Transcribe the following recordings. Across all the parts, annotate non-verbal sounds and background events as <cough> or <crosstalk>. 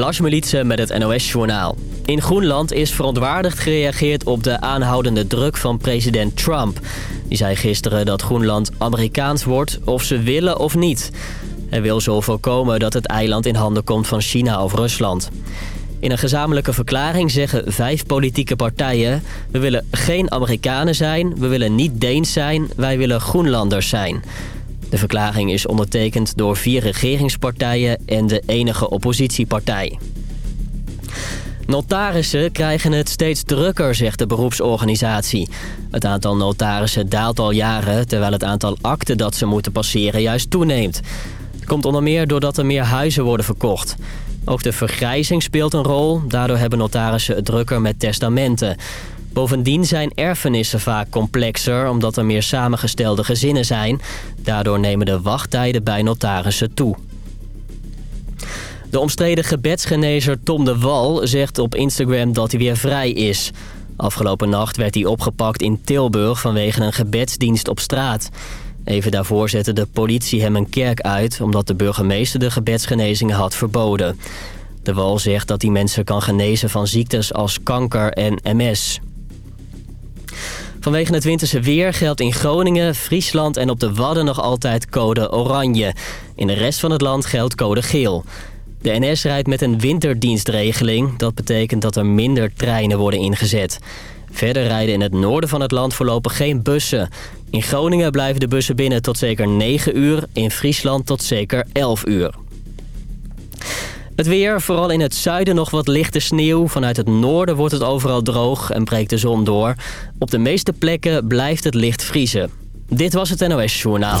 Lars met het NOS-journaal. In Groenland is verontwaardigd gereageerd op de aanhoudende druk van president Trump. Die zei gisteren dat Groenland Amerikaans wordt of ze willen of niet. Hij wil zo voorkomen dat het eiland in handen komt van China of Rusland. In een gezamenlijke verklaring zeggen vijf politieke partijen... we willen geen Amerikanen zijn, we willen niet Deens zijn, wij willen Groenlanders zijn... De verklaring is ondertekend door vier regeringspartijen en de enige oppositiepartij. Notarissen krijgen het steeds drukker, zegt de beroepsorganisatie. Het aantal notarissen daalt al jaren... terwijl het aantal akten dat ze moeten passeren juist toeneemt. Het komt onder meer doordat er meer huizen worden verkocht. Ook de vergrijzing speelt een rol. Daardoor hebben notarissen het drukker met testamenten. Bovendien zijn erfenissen vaak complexer omdat er meer samengestelde gezinnen zijn. Daardoor nemen de wachttijden bij notarissen toe. De omstreden gebedsgenezer Tom de Wal zegt op Instagram dat hij weer vrij is. Afgelopen nacht werd hij opgepakt in Tilburg vanwege een gebedsdienst op straat. Even daarvoor zette de politie hem een kerk uit... omdat de burgemeester de gebedsgenezingen had verboden. De Wal zegt dat hij mensen kan genezen van ziektes als kanker en MS. Vanwege het winterse weer geldt in Groningen, Friesland en op de Wadden nog altijd code oranje. In de rest van het land geldt code geel. De NS rijdt met een winterdienstregeling. Dat betekent dat er minder treinen worden ingezet. Verder rijden in het noorden van het land voorlopig geen bussen. In Groningen blijven de bussen binnen tot zeker 9 uur. In Friesland tot zeker 11 uur. Het weer, vooral in het zuiden nog wat lichte sneeuw. Vanuit het noorden wordt het overal droog en breekt de zon door. Op de meeste plekken blijft het licht vriezen. Dit was het NOS Journaal.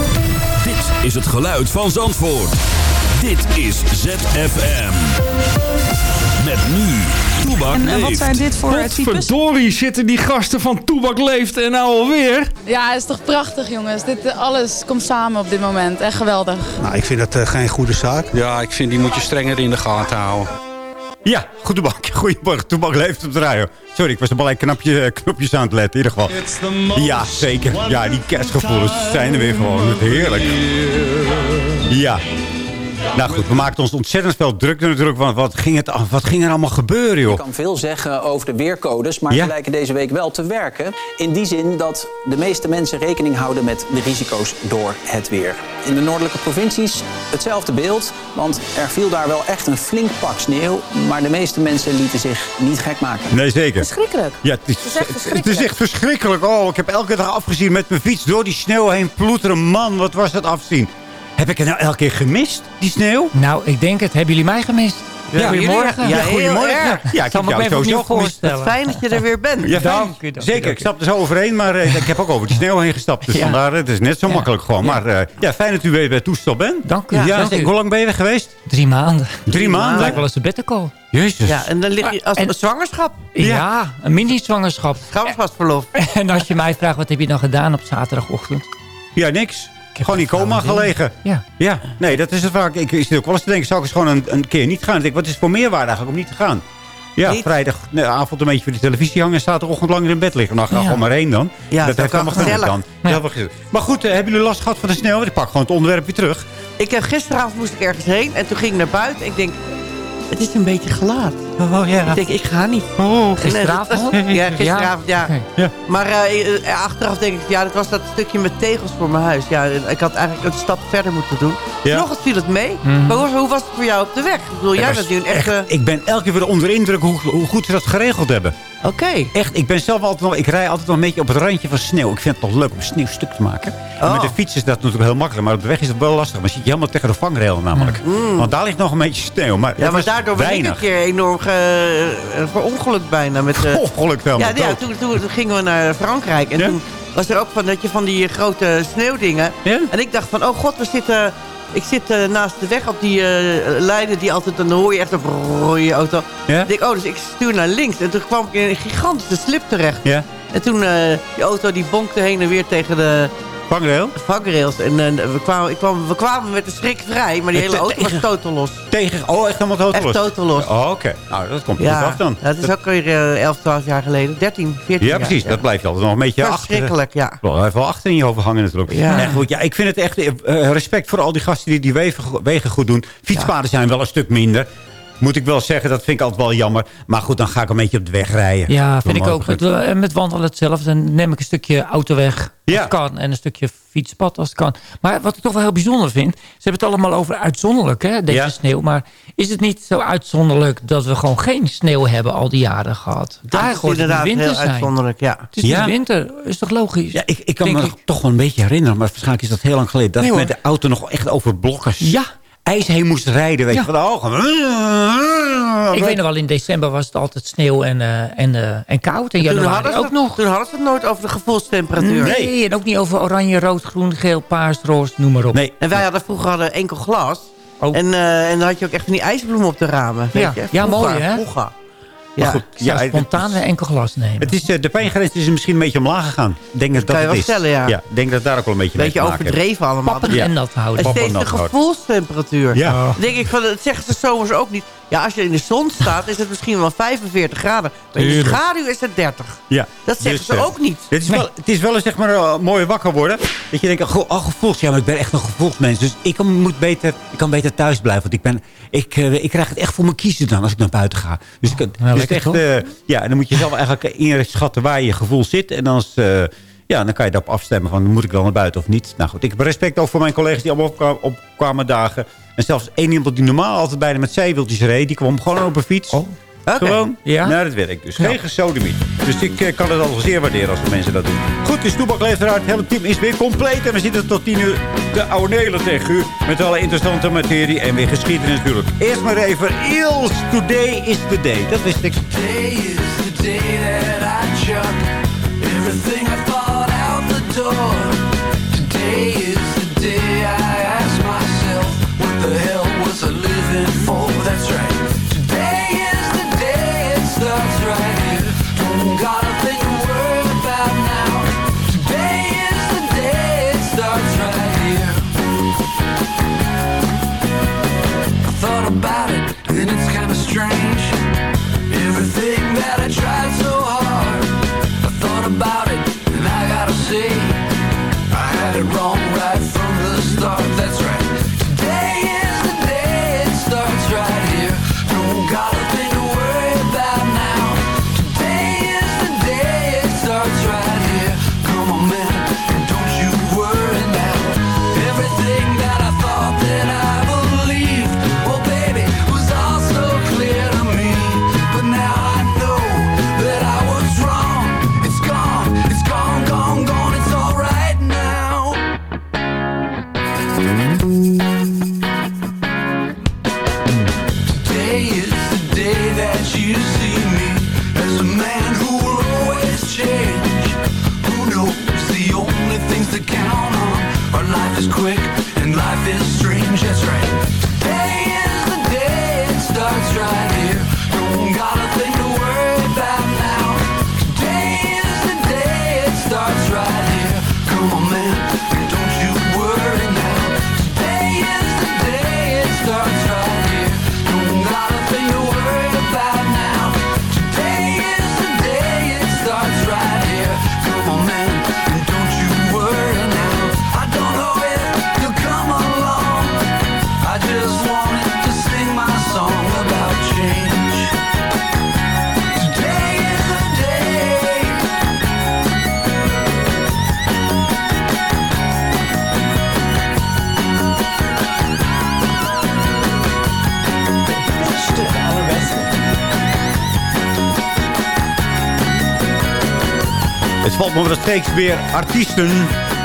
Is het geluid van Zandvoort. Dit is ZFM. Met nu, Toebak En, leeft. en wat zijn dit voor eh, types? Verdorie zitten die gasten van Toebak Leeft en nou alweer. Ja, het is toch prachtig jongens. Dit, eh, alles komt samen op dit moment. Echt geweldig. Nou, ik vind dat eh, geen goede zaak. Ja, ik vind die moet je strenger in de gaten houden. Ja, goedemorgen. <laughs> Goedemorgen. Toebak Leeft op de radio. Sorry, ik was er allerlei knopje, eh, knopjes aan het letten in ieder geval. Ja, zeker. Ja, die kerstgevoelens zijn er weer gewoon. Heerlijk. Ja. Nou goed, we maakten ons ontzettend veel druk natuurlijk. Want wat ging, het, wat ging er allemaal gebeuren, joh? kan veel zeggen over de weercodes, maar Ja. ze lijken deze week wel te werken. In die zin dat de meeste mensen rekening houden met de risico's door het weer. In de noordelijke provincies hetzelfde beeld, want er viel daar wel echt een flink pak sneeuw. Maar de meeste mensen lieten zich niet gek maken. Nee, zeker. Verschrikkelijk. Ja, het is, is echt verschrikkelijk. het is echt verschrikkelijk. Oh, ik heb elke dag afgezien met mijn fiets door die sneeuw heen ploeteren. Man, wat was dat afzien. Heb ik het nou elke keer gemist, die sneeuw? Nou, ik denk het. Hebben jullie mij gemist? Ja, Goedemorgen. Ja, goedemorgen. Ja, ja ik Zal heb me even sowieso opnieuw voorstellen. Fijn dat je er weer bent. Ja. Dank u, Zeker, ik stap er zo overheen, maar eh, ik heb ook over die sneeuw heen gestapt. Dus Ja. vandaar, het is net zo Ja. makkelijk gewoon. Maar eh, ja, fijn dat u weer bij toestel bent. Dank u. Ja, dank zeg, u. hoe lang ben je weg geweest? Drie maanden. Drie maanden? Lijkt wel eens een bettercall. Jezus. Ja, en dan lig je als En- een zwangerschap. Ja, een mini-zwangerschap. Zwangerschapsverlof. En als je mij vraagt, wat heb je dan gedaan op zaterdagochtend? Ja, niks. Gewoon in geen coma gelegen. Ja. Ja, nee, dat is het vaak. Ik zit ook wel eens te denken, zou ik eens gewoon een, een keer niet gaan? Ik denk, wat is het voor meerwaarde eigenlijk om niet te gaan? Ja, vrijdagavond een beetje voor de televisie hangen... en zaterdagochtend langer in bed liggen. Nou, ga Ja. gewoon maar heen dan. Ja, dat heeft allemaal gezellig. dan. Gezellig. Maar goed, eh, hebben jullie last gehad van de sneeuw? Ik pak gewoon het onderwerp weer terug. Ik heb gisteravond moest ik ergens heen en toen ging ik naar buiten. Ik denk, het is een beetje gelaat. Oh ja. Ik denk, ik ga niet. Oh, Gisteravond? Ja, gisteravond, ja. Maar eh, eh, achteraf denk ik, ja, dat was dat stukje met tegels voor mijn huis. Ja, ik had eigenlijk een stap verder moeten doen. Ja. Nog het viel het mee. Mhm. Maar hoe, was het voor jou op de weg? Ik bedoel, jij Dat bent was nu een echte... echt- Ik ben elke keer weer onder indruk hoe, hoe goed ze dat geregeld hebben. Oké. Echt, ik ben zelf altijd nog, ik rij altijd nog een beetje op het randje van sneeuw. Ik vind het toch leuk om sneeuw stuk te maken. En Oh. met de fiets is dat natuurlijk heel makkelijk, maar op de weg is het wel lastig. Maar zit je helemaal tegen de vangrail namelijk. Want daar ligt nog een beetje sneeuw. Maar Mm. Ja, maar daardoor ben ik weinig. een keer enorm ge, eh, verongelukt bijna. Met, eh, <laughs> Ongeluk helemaal ja, ja toen, toen, toen gingen we naar Frankrijk. En Ja? toen was er ook van, dat je van die grote sneeuwdingen. Ja? En ik dacht van, oh god, we zitten ik zit eh, naast de weg op die eh, lijnen die altijd... dan hoor je echt een rode auto. Ja? Ik denk, oh, dus ik stuur naar links. En toen kwam ik in een gigantische slip terecht. Ja. En toen, eh, die auto die bonkte heen en weer tegen de Vangrail? vangrails. En eh, we, kwamen, ik kwam, we kwamen met de schrik vrij, maar die Eh, hele auto was totaal los. Tegen, oh, echt helemaal totaal Echt totaal los. Oh, oké. Nou, dat komt goed Ja, af dan. dat is ook weer eh, 11, 12 jaar geleden. 13, 14 Ja, jaar. precies. Dat blijft altijd nog een beetje achter. Verschrikkelijk, ja. Hij heeft wel achter in je hoofd hangen natuurlijk. Ja. Goed, ja, ik vind het echt eh, respect voor al die gasten die die wegen, wegen goed doen. Fietspaden zijn wel een stuk minder. Moet ik wel zeggen, dat vind ik altijd wel jammer. Maar goed, dan ga ik een beetje op de weg rijden. Ja, vind ik ook. Met, eh, met wandelen hetzelfde. Dan neem ik een stukje autoweg als Ja. het kan. En een stukje fietspad als het kan. Maar wat ik toch wel heel bijzonder vind. Ze hebben het allemaal over uitzonderlijk, hè, deze Ja. sneeuw. Maar is het niet zo uitzonderlijk dat we gewoon geen sneeuw hebben al die jaren gehad? Dat Daar is hoort het inderdaad winter heel zijn. uitzonderlijk, ja. Het is Ja. niet winter. Is toch logisch? Ja, ik, ik kan Denk me ik. toch wel een beetje herinneren. Maar waarschijnlijk is dat heel lang geleden. Dat Nee, met de auto nog echt over blokken Ja. IJs heen moest rijden. Weet je, van de ogen. Ik weet nog wel, in december was het altijd sneeuw en, eh, en, eh, en koud. En Toen januari hadden, ze ook het, nog. toen hadden ze het nooit over de gevoelstemperatuur. Nee, en ook niet over oranje, rood, groen, geel, paars, roos, noem maar op. Nee. En wij hadden vroeger hadden enkel glas. Oh. En, eh, en dan had je ook echt van die ijsbloemen op de ramen. Weet Ja. je? Ja, mooi, hè? Vroeger. Maar Ja. goed, ja, spontaan een enkel glas nemen. Het is, eh, de pijngrens is misschien een beetje omlaag gegaan. Denk dat dat kan je het wel is. stellen, ja. Ik denk dat daar ook wel een beetje mee Beetje te overdreven allemaal. Pappen Ja. en nat houden. En Papa steeds de gevoelstemperatuur. Ja. Denk ik van, dat zeggen ze zomers ook niet. Ja, als je in de zon staat, is het misschien wel 45 graden. Maar in de schaduw is het 30. Ja. Dat zeggen Dus, ze eh, ook niet. Het is, wel, het is wel eens zeg maar eh, mooi wakker worden. Dat je denkt, oh, oh gevoels. Ja, maar ik ben echt een gevoelsmens. Dus ik kan, moet beter, ik kan beter thuis blijven. Want ik, ben, ik, eh, ik krijg het echt voor mijn kiezen dan als ik naar buiten ga. Dus, ik, dus het lekker echt, eh, ja, en dan moet je zelf eigenlijk inschatten waar je gevoel zit. En als, eh, ja, dan kan je daarop afstemmen van moet ik wel naar buiten of niet. Nou goed, ik heb respect ook voor mijn collega's die allemaal opkwa- opkwamen dagen. En zelfs één iemand die normaal altijd bijna met zijwieltjes reed. Die kwam gewoon op een fiets. Oh. Oké. Gewoon Ja? naar het werk. Dus Ja. geen gesodemiet. Dus ik eh, kan het al zeer waarderen als de mensen dat doen. Goed, dus Toebak leeft eruit. Het hele team is weer compleet. En we zitten tot 10 uur de oude tegen u. Met alle interessante materie en weer geschiedenis natuurlijk. Eerst maar even. Eels, today is the day. Dat wist ik. Today is the day that I chuck valt me dat steeds weer artiesten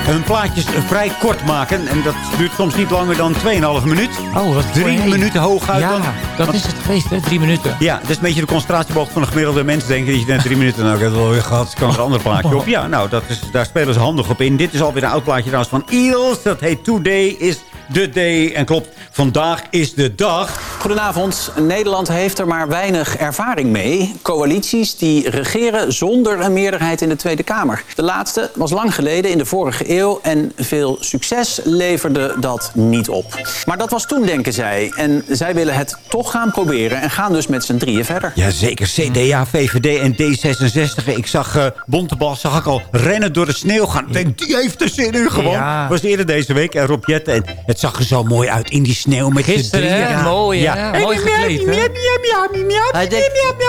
hun plaatjes vrij kort maken. En dat duurt soms niet langer dan 2,5 minuut. Oh, wat Drie minuten hooguit Ja, dan. dat is het geweest, hè? Drie minuten. Ja, dat is een beetje de concentratieboog van een gemiddelde mens. Denken dat je net drie minuten, nou ik heb het alweer gehad, kan er een ander plaatje op. Ja, nou, dat is, daar spelen ze handig op in. Dit is alweer een oud plaatje trouwens van Eels. Dat heet Today is de day. En klopt, vandaag is de dag. Goedenavond. Nederland heeft er maar weinig ervaring mee. Coalities die regeren zonder een meerderheid in de Tweede Kamer. De laatste was lang geleden in de vorige eeuw en veel succes leverde dat niet op. Maar dat was toen, denken zij. En zij willen het toch gaan proberen en gaan dus met z'n drieën verder. Jazeker, CDA, VVD en D66. Ik zag uh, Bontebal zag ik al rennen door de sneeuw gaan. Ik denk, die heeft er zin in gewoon. Ja. was eerder deze week. En Rob Jetten. En het zag er zo mooi uit in die sneeuw met Gisteren, drieën. hè? Mooi, hè? Mooi gekleed, hè? Ja,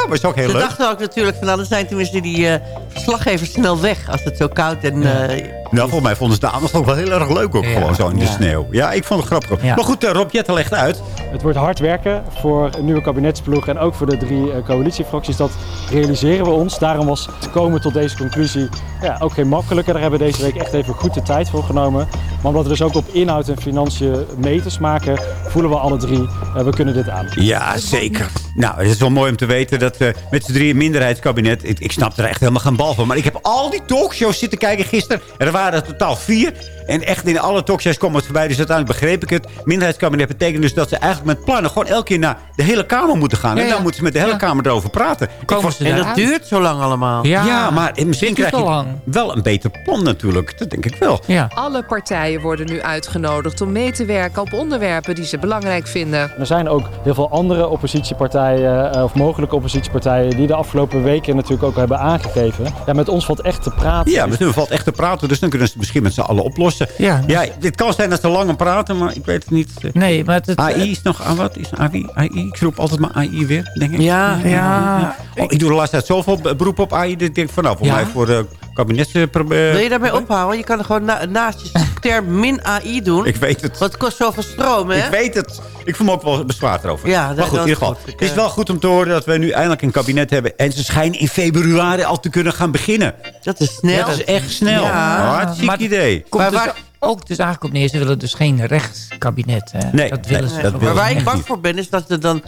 maar is ook heel ze leuk. dachten ook natuurlijk van, nou, dan zijn tenminste die eh, verslaggevers snel weg als het zo koud en... eh, Nou, volgens mij vonden ze de aandacht ook wel heel erg leuk. Ook Ja. gewoon zo in de Ja. sneeuw. Ja, ik vond het grappig. Ja. Maar goed, eh, Rob Jetten legt uit. Het wordt hard werken voor een nieuwe kabinetsploeg en ook voor de drie eh, coalitiefracties. Dat realiseren we ons. Daarom was te komen tot deze conclusie ja, ook geen makkelijke. Daar hebben we deze week echt even goed de tijd voor genomen. Maar omdat we dus ook op inhoud en financiën meters maken, voelen we alle drie, eh, we kunnen dit aan. Ja, zeker. Nou, het is wel mooi om te weten dat we met z'n drieën minderheidskabinet... Ik, ik snap er echt helemaal geen bal van. Maar ik heb al die talkshows zitten kijken gisteren. Er waren er totaal vier. En echt in alle talkshows kwam het voorbij. Dus uiteindelijk begreep ik het. Minderheidskabinet betekent dus dat ze eigenlijk met plannen... gewoon elke keer naar de hele Kamer moeten gaan. Ja, en dan ja. moeten ze met de hele Ja. Kamer erover praten. Ik Komen vond- ze en dat duurt zo lang allemaal. Ja, ja, maar misschien krijg je lang. wel een beter plan natuurlijk. Dat denk ik wel. Ja. Alle partijen worden nu uitgenodigd om mee te werken op onderwerpen die ze belangrijk vinden. Er zijn ook heel veel andere oppositiepartijen eh, of mogelijke oppositiepartijen die de afgelopen weken natuurlijk ook hebben aangegeven. Ja, met ons valt echt te praten. Ja, misschien valt echt te praten. Dus dan kunnen ze het misschien met z'n allen oplossen. Ja, Ja, dit kan zijn dat ze langer praten, maar ik weet het niet. Nee, maar het... AI is nog... ah, wat is AI? AI? Ik roep altijd maar AI weer, denk ik. Ja, Ja, Oh, ik doe de laatste tijd zoveel beroep op AI. Dat ik denk van nou, voor Ja? mij voor de kabinetsprobleem. Wil je daarbij ophouden? Je kan er gewoon na- naast je term min AI doen. Ik weet het. Want het kost zoveel stroom, hè? Ik weet het. Ik voel me ook wel bezwaard erover. Ja, maar dat- goed, in ieder is geval. goed. Het is eh, wel goed om te horen dat we nu eindelijk een kabinet hebben. En ze schijnen in februari al te kunnen gaan beginnen. Dat is snel. Dat is echt snel. Ja. Hartstikke Maar- idee. Komt Maar dus waar- ook dus eigenlijk op neer, ze willen dus geen rechtskabinet. Hè? Nee, dat willen nee, ze dat Maar ze waar ik bang voor ben, is dat er dan...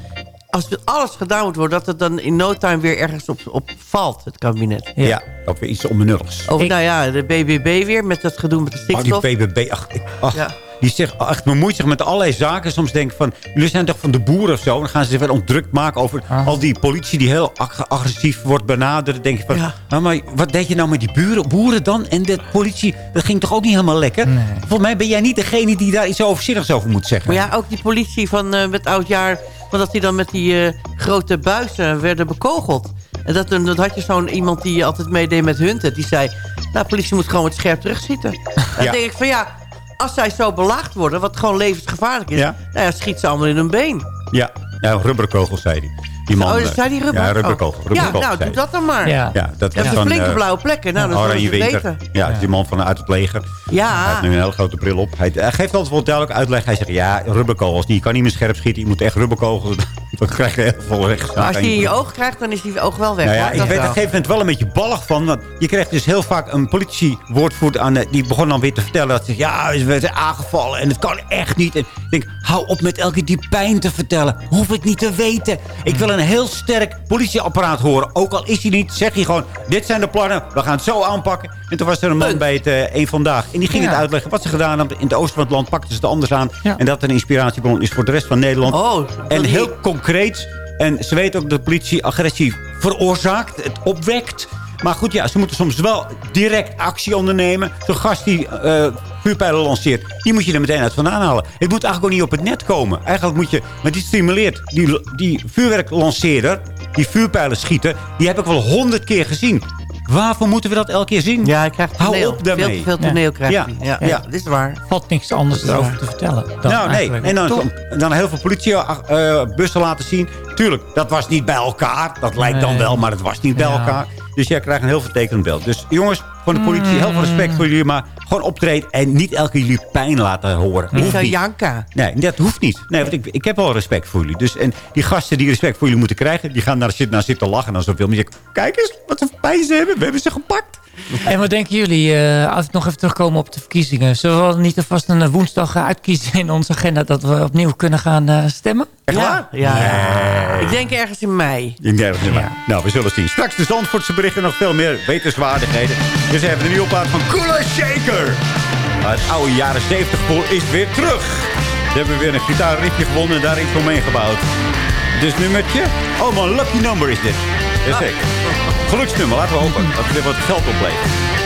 Als alles gedaan moet worden, dat het dan in no time weer ergens op, op valt, het kabinet. Ja, ook weer iets onbenulligs. Of Ik- nou ja, de BBB weer met dat gedoe met de Oh, stikstof. die BBB. Ach, ach, Ja. Die zegt echt bemoeit zich met allerlei zaken. Soms denk ik van, jullie zijn toch van de boeren of zo. En dan gaan ze zich wel ontdrukt maken over Ah. al die politie die heel ag- agressief wordt benaderd. Dan denk je van, Ja. nou, maar wat deed je nou met die buren, boeren dan? En de politie, dat ging toch ook niet helemaal lekker? Nee. Volgens mij ben jij niet degene die daar iets overzinnigs over moet zeggen. Maar ja, ook die politie van eh, met oudjaar... Want dat die dan met die eh, grote buizen werden bekogeld. En dat, dan dat had je zo'n iemand die altijd meedeed met hunten. Die zei, nou, politie moet gewoon wat scherp terugzitten. Dan Ja. denk ik van ja, als zij zo belaagd worden... wat gewoon levensgevaarlijk is... Ja. Nou ja, schiet ze allemaal in hun been. Ja, ja rubberkogels, zei hij. Die man, oh, eh, zei die rubber? Ja, rubberkogel. Oh. rubberkogel, ja, nou, doe hij. dat dan maar. Ja. Ja, dat is een van, flinke eh, blauwe plekken. Nou, dat Oranje Winter. weten. Ja, die man van uit het leger. Hij Ja, heeft nu een hele grote bril op. Hij, hij geeft altijd wel duidelijk uitleg. Hij zegt, ja, rubberkogels, die kan niet meer scherp schieten. Je moet echt rubberkogels. Dan krijg je heel veel als die in je oog krijgt, dan is die oog wel weg. Nou ja, ik weet op een gegeven moment wel een beetje ballig van. Want je krijgt dus heel vaak een politiewoordvoerder aan. eh, Die begon dan weer te vertellen dat ze ja, we werden aangevallen. En het kan echt niet. En ik denk, hou op met elke keer die pijn te vertellen. Hoef ik niet te weten. Ik wil een heel sterk politieapparaat horen. Ook al is hij niet, zeg je gewoon, dit zijn de plannen. We gaan het zo aanpakken. En toen was er een man bij het Eén Vandaag. En die ging Ja. het uitleggen wat ze gedaan hebben. In het oosten van het land pakten ze het anders aan. Ja. En dat een inspiratiebron is voor de rest van Nederland. Oh, En die- heel concreet. En ze weten ook dat de politie agressie veroorzaakt. Het opwekt. Maar goed, ja, ze moeten soms wel direct actie ondernemen. Zo'n gast die eh, vuurpijlen lanceert, die moet je er meteen uit vandaan halen. Het moet eigenlijk ook niet op het net komen. Eigenlijk moet je, maar die stimuleert. Die, die vuurwerklanceerder, die vuurpijlen schieten, die heb ik wel honderd keer gezien. Waarvoor moeten we dat elke keer zien? Ja, Hou toneel. op daarmee. Veel te veel toneel krijgt Ja. Ja, Ja. ja. dat is waar. valt niks anders erover te vertellen. Dan nou, nee. En dan, dan heel veel politiebussen laten zien. Tuurlijk, dat was niet bij elkaar. Dat lijkt dan wel, maar het was niet bij Ja. elkaar. Dus jij krijgt een heel vertekend beeld. Dus jongens van de politie, heel veel respect voor jullie. Maar gewoon optreden en niet elke keer jullie pijn laten horen. Ik niet. janken. Nee, dat hoeft niet. Nee, want ik, ik heb wel respect voor jullie. Dus, en die gasten die respect voor jullie moeten krijgen... die gaan naar, zitten, naar zitten lachen en zoveel. Zegt, kijk eens wat voor pijn ze hebben. We hebben ze gepakt. En wat denken jullie, eh, als we nog even terugkomen op de verkiezingen... zullen we niet alvast een eh, woensdag eh, uitkiezen in onze agenda... dat we opnieuw kunnen gaan stemmen? Echt Ja, waar? ja. Ik denk ergens in mei. In derde nummer. Nou, we zullen zien. Straks de Zandvoortse berichten nog veel meer wetenswaardigheden. Dus we hebben de nieuwe plaat van Cooler Shaker. Maar het oude jaren 70 gevoel is weer terug. We hebben weer een gitaarriffje gewonnen en daar iets omheen gebouwd. Dus nummertje? Oh, een lucky number is dit. Jazeker. Geluksnummer, laten we hopen dat weer wat geld oplevert.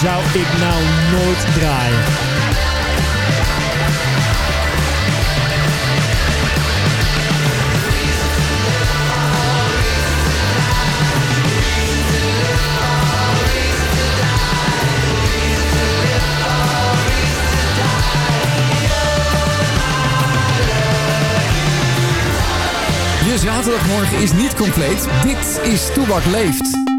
Zou ik nou nooit draaien. Je zaterdagmorgen is niet compleet. Dit is Toebak Leeft.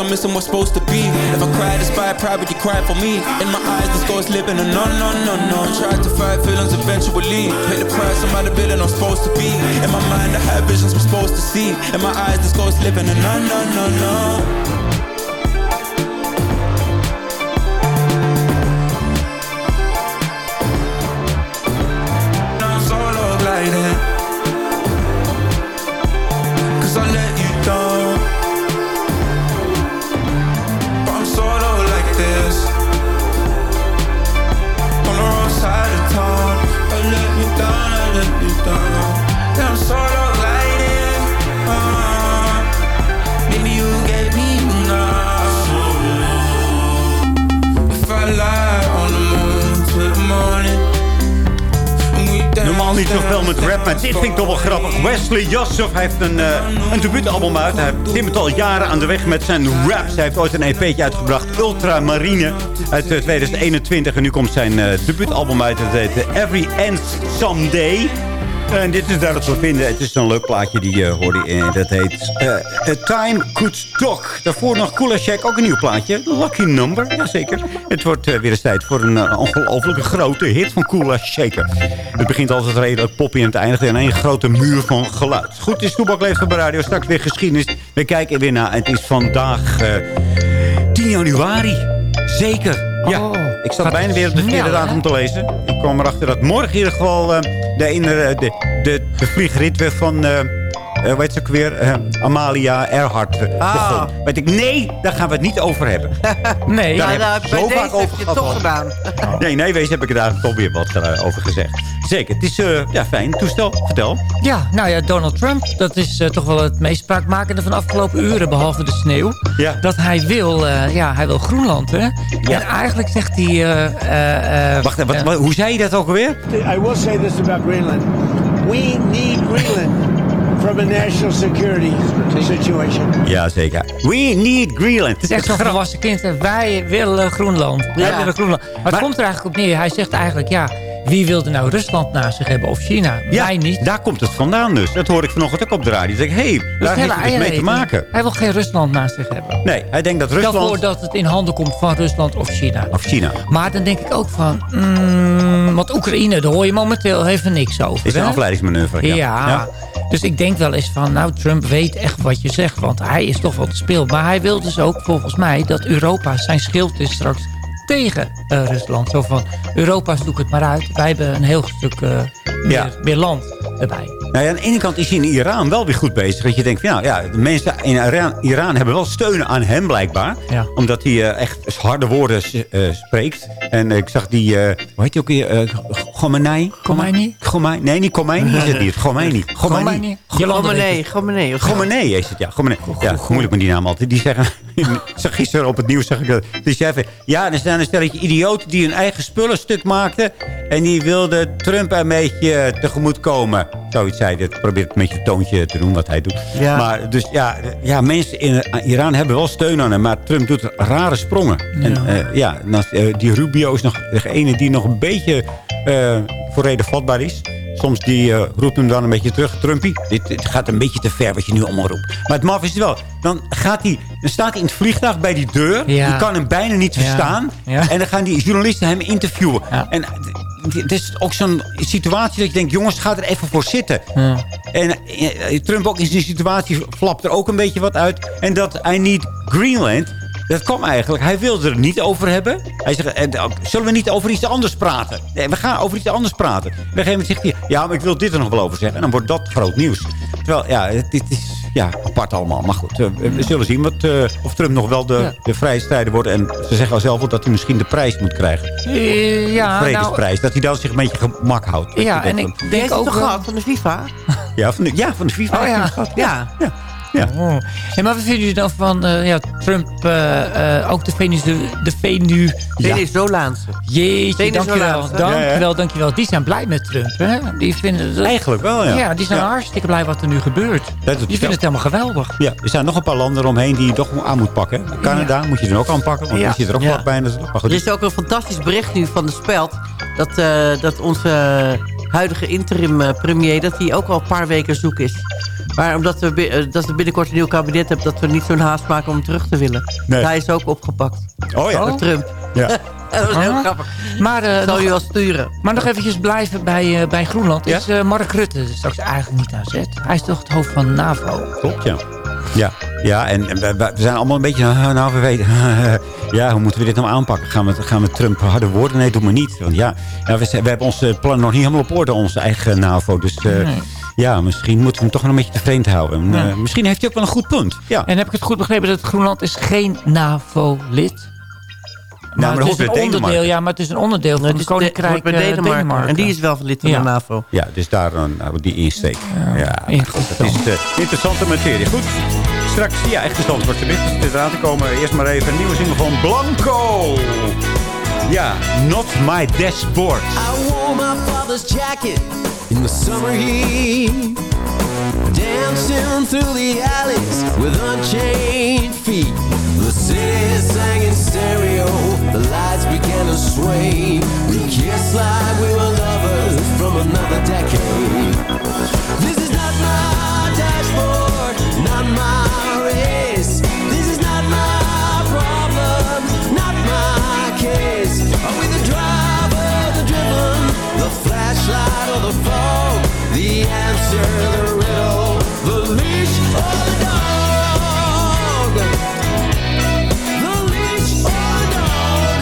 I'm missing what's supposed to be. If I cry, it's by pride, but you cry for me. In my eyes, this ghost living a no, no, no, no. Tried to fight feelings eventually. Pay the price, I'm out of building I'm supposed to be. In my mind, I have visions I'm supposed to see. In my eyes, this ghost living a no, no, no, no. Dit vind ik toch wel grappig. Wesley Yosef heeft een, uh, een debuutalbum uit. Hij timmert al jaren aan de weg met zijn raps. Hij heeft ooit een EP'tje uitgebracht, Ultramarine, uit 2021. En nu komt zijn uh, debuutalbum uit. Dat heet Every End Someday. En dit is daar het voor vinden. Het is een leuk plaatje die je uh, hoorde. En dat heet uh, A Time Could Talk. Daarvoor nog Cooler Shack, ook een nieuw plaatje. Lucky Number, jazeker. Het wordt uh, weer eens tijd voor een ongelooflijke grote hit van Cooler Shaker. Het begint altijd redelijk poppy en het eindigt in een grote muur van geluid. Goed, is Toebak Leeft op radio. Straks weer geschiedenis. We kijken weer naar. Het is vandaag 10 januari. Zeker. Ja, Oh, ik zat bijna weer op de verkeerde datum te lezen. Ik kwam erachter dat morgen in ieder geval de, ene, de, de, de vliegrit weer van... Uh, weet ze ook weer? Uh, Amalia Earhart uh, begon. Weet ik, nee, daar gaan we het niet over hebben. <laughs> nee. Daar nou, heb ik zo vaak over je toch gedaan. nee, nee, wees heb ik er daar toch weer wat uh, over gezegd. Zeker, het is ja, fijn. Toestel, vertel. Ja, nou ja, Donald Trump, dat is toch wel het meest spraakmakende van de afgelopen uren, behalve de sneeuw. Ja. Dat hij wil, ja, hij wil Groenland, hè. Ja. En eigenlijk zegt hij... Wacht, wat, wat, hoe zei je dat ook alweer? I will say this about Greenland. We need Greenland. From a national security situation. Ja, zeker. We need Greenland. Het is echt zo'n volwassen kind. Wij willen Groenland. Wij Ja. willen Groenland. Maar, het komt er eigenlijk op neer. Hij zegt eigenlijk, ja, wie wilde nou Rusland naast zich hebben of China? Ja, Wij niet. daar komt het vandaan dus. Dat hoor ik vanochtend ook op de radio. Denk ik, hé, hey, daar heeft het dus mee te maken. Hij wil geen Rusland naast zich hebben. Nee, hij denkt dat Stel Rusland... voor dat het in handen komt van Rusland of China. Of China. Maar dan denk ik ook van... mm, want Oekraïne, daar hoor je momenteel even niks over. Is een hè? afleidingsmanoeuvre. Ja. Ja. Dus ik denk wel eens van, nou, Trump weet echt wat je zegt. Want hij is toch wel te speel. Maar hij wil dus ook, volgens mij, dat Europa zijn schild is straks tegen eh, Rusland. Zo van, Europa zoek het maar uit. Wij hebben een heel stuk eh, meer, Ja. meer land erbij. Nou ja, aan de ene kant is hij in Iran wel weer goed bezig. Dat je denkt, van, nou ja, de mensen in Iran, Iran hebben wel steun aan hem blijkbaar. Ja. Omdat hij eh, echt harde woorden spreekt. En ik zag die, hoe heet die ook weer? Eh Khomeini? Khomeini? Khomeini? Nee, niet Khomeini is het niet. Khomeini. Khomeini. Zo. Khomeini is het, ja. Khomeini. Ja, moeilijk met die naam altijd. Die zeggen, <laughs> zag gisteren op het nieuws, zag ik dat. Die ja, er staan een stelletje idioten die hun eigen spullen stuk maakten. En die wilden Trump een beetje tegemoet komen. Zoiets zei hij. Het probeert een beetje een toontje te doen wat hij doet. Ja. Maar dus ja, ja, mensen in Iran hebben wel steun aan hem. Maar Trump doet rare sprongen. En eh, ja, nou, eh, die Rubio is nog de ene die nog een beetje eh, voor reden vatbaar is. Soms die eh, roept hem dan een beetje terug. Trumpy, dit, dit gaat een beetje te ver wat je nu allemaal roept. Maar het maf is het wel. Dan, gaat hij, dan staat hij in het vliegtuig bij die deur. Ja. Je kan hem bijna niet verstaan. Ja. En dan gaan die journalisten hem interviewen. En eh, het is ook zo'n situatie dat je denkt... jongens, ga er even voor zitten. En eh, Trump ook in zijn situatie flapt er ook een beetje wat uit. En dat I need Greenland... Dat kwam eigenlijk. Hij wilde er niet over hebben. Hij zegt, eh, zullen we niet over iets anders praten? Nee, we gaan over iets anders praten. En op een gegeven moment zegt hij, ja, maar ik wil dit er nog wel over zeggen. En dan wordt dat groot nieuws. Terwijl, ja, dit is ja, apart allemaal. Maar goed, eh, we zullen zien wat, eh, of Trump nog wel de, Ja. de vrije strijder wordt. En ze zeggen al zelf wel dat hij misschien de prijs moet krijgen. Ja, nou, Vredesprijs. dat hij dan zich een beetje gemak houdt. Ja, en ik denk ook... toch gehad van de FIFA? <laughs> ja, van de, ja, van de FIFA. Oh ja. Ja. Ja. Oh. Ja, maar wat vinden jullie dan van eh, ja, Trump, eh, eh, ook de Venus... De Venu... Ja. Venezolaanse. Jeetje, dankjewel. Dankjewel, Ja, ja. dankjewel. Die zijn blij met Trump, hè? Die vinden dat, Eigenlijk wel, ja. ja, die zijn Ja. hartstikke blij wat er nu gebeurt. Dat Die vinden het helemaal geweldig. Ja, er zijn nog een paar landen eromheen die je toch aan moet pakken. Canada moet je dan ook aanpakken, want Ja. die zit er ook Ja. Maar goed, Er is ook een fantastisch bericht nu van de Speld... dat, dat onze huidige interim premier... dat hij ook al een paar weken zoek is. Maar omdat we, eh, dat we binnenkort een nieuw kabinet hebben... dat we niet zo'n haast maken om hem terug te willen. Nee. Hij is ook opgepakt. Oh ja. Door Trump. Ja. <laughs> Dat was heel grappig. Maar, eh, Zal nog, je wel sturen. maar nog eventjes blijven bij, eh, bij Groenland. Ja? Is eh, Mark Rutte straks eigenlijk niet aan zet? Hij is toch het hoofd van NAVO? Klopt, ja. Ja, ja en en we, we zijn allemaal een beetje... Nou, we weten... ja, hoe moeten we dit nou aanpakken? Gaan we, gaan we Trump harde woorden? Nee, doe maar niet. Want ja, ja we, we hebben onze plan nog niet helemaal op orde. Onze eigen NAVO. Dus eh, Nee. Ja, misschien moeten we hem toch nog een beetje tevreden houden. En, eh, Ja. misschien heeft hij ook wel een goed punt. Ja. En heb ik het goed begrepen dat Groenland is geen NAVO-lid? maar dat het hoort is een onderdeel, ja, maar het is een onderdeel van Het het de- Koninkrijk eh, Denemarken. Denemarken. En die is wel lid van Ja. de NAVO. Ja, dus daar dan nou, die insteek. Ja, maar goed, dat is interessant. de interessante materie. Goed, straks, ja, echt stand wordt dit eraan te komen. Eerst maar even een nieuwe single van Blanco. Ja, Not My Dashboard. I wore my father's jacket the summer heat. Dancing through the alleys with unchained feet. The city sang in stereo, the lights began to sway. We kissed like we were lovers from another decade. This is not my dashboard, not my flashlight or the fog? The answer, the riddle, the leash or the dog? The leash or the dog?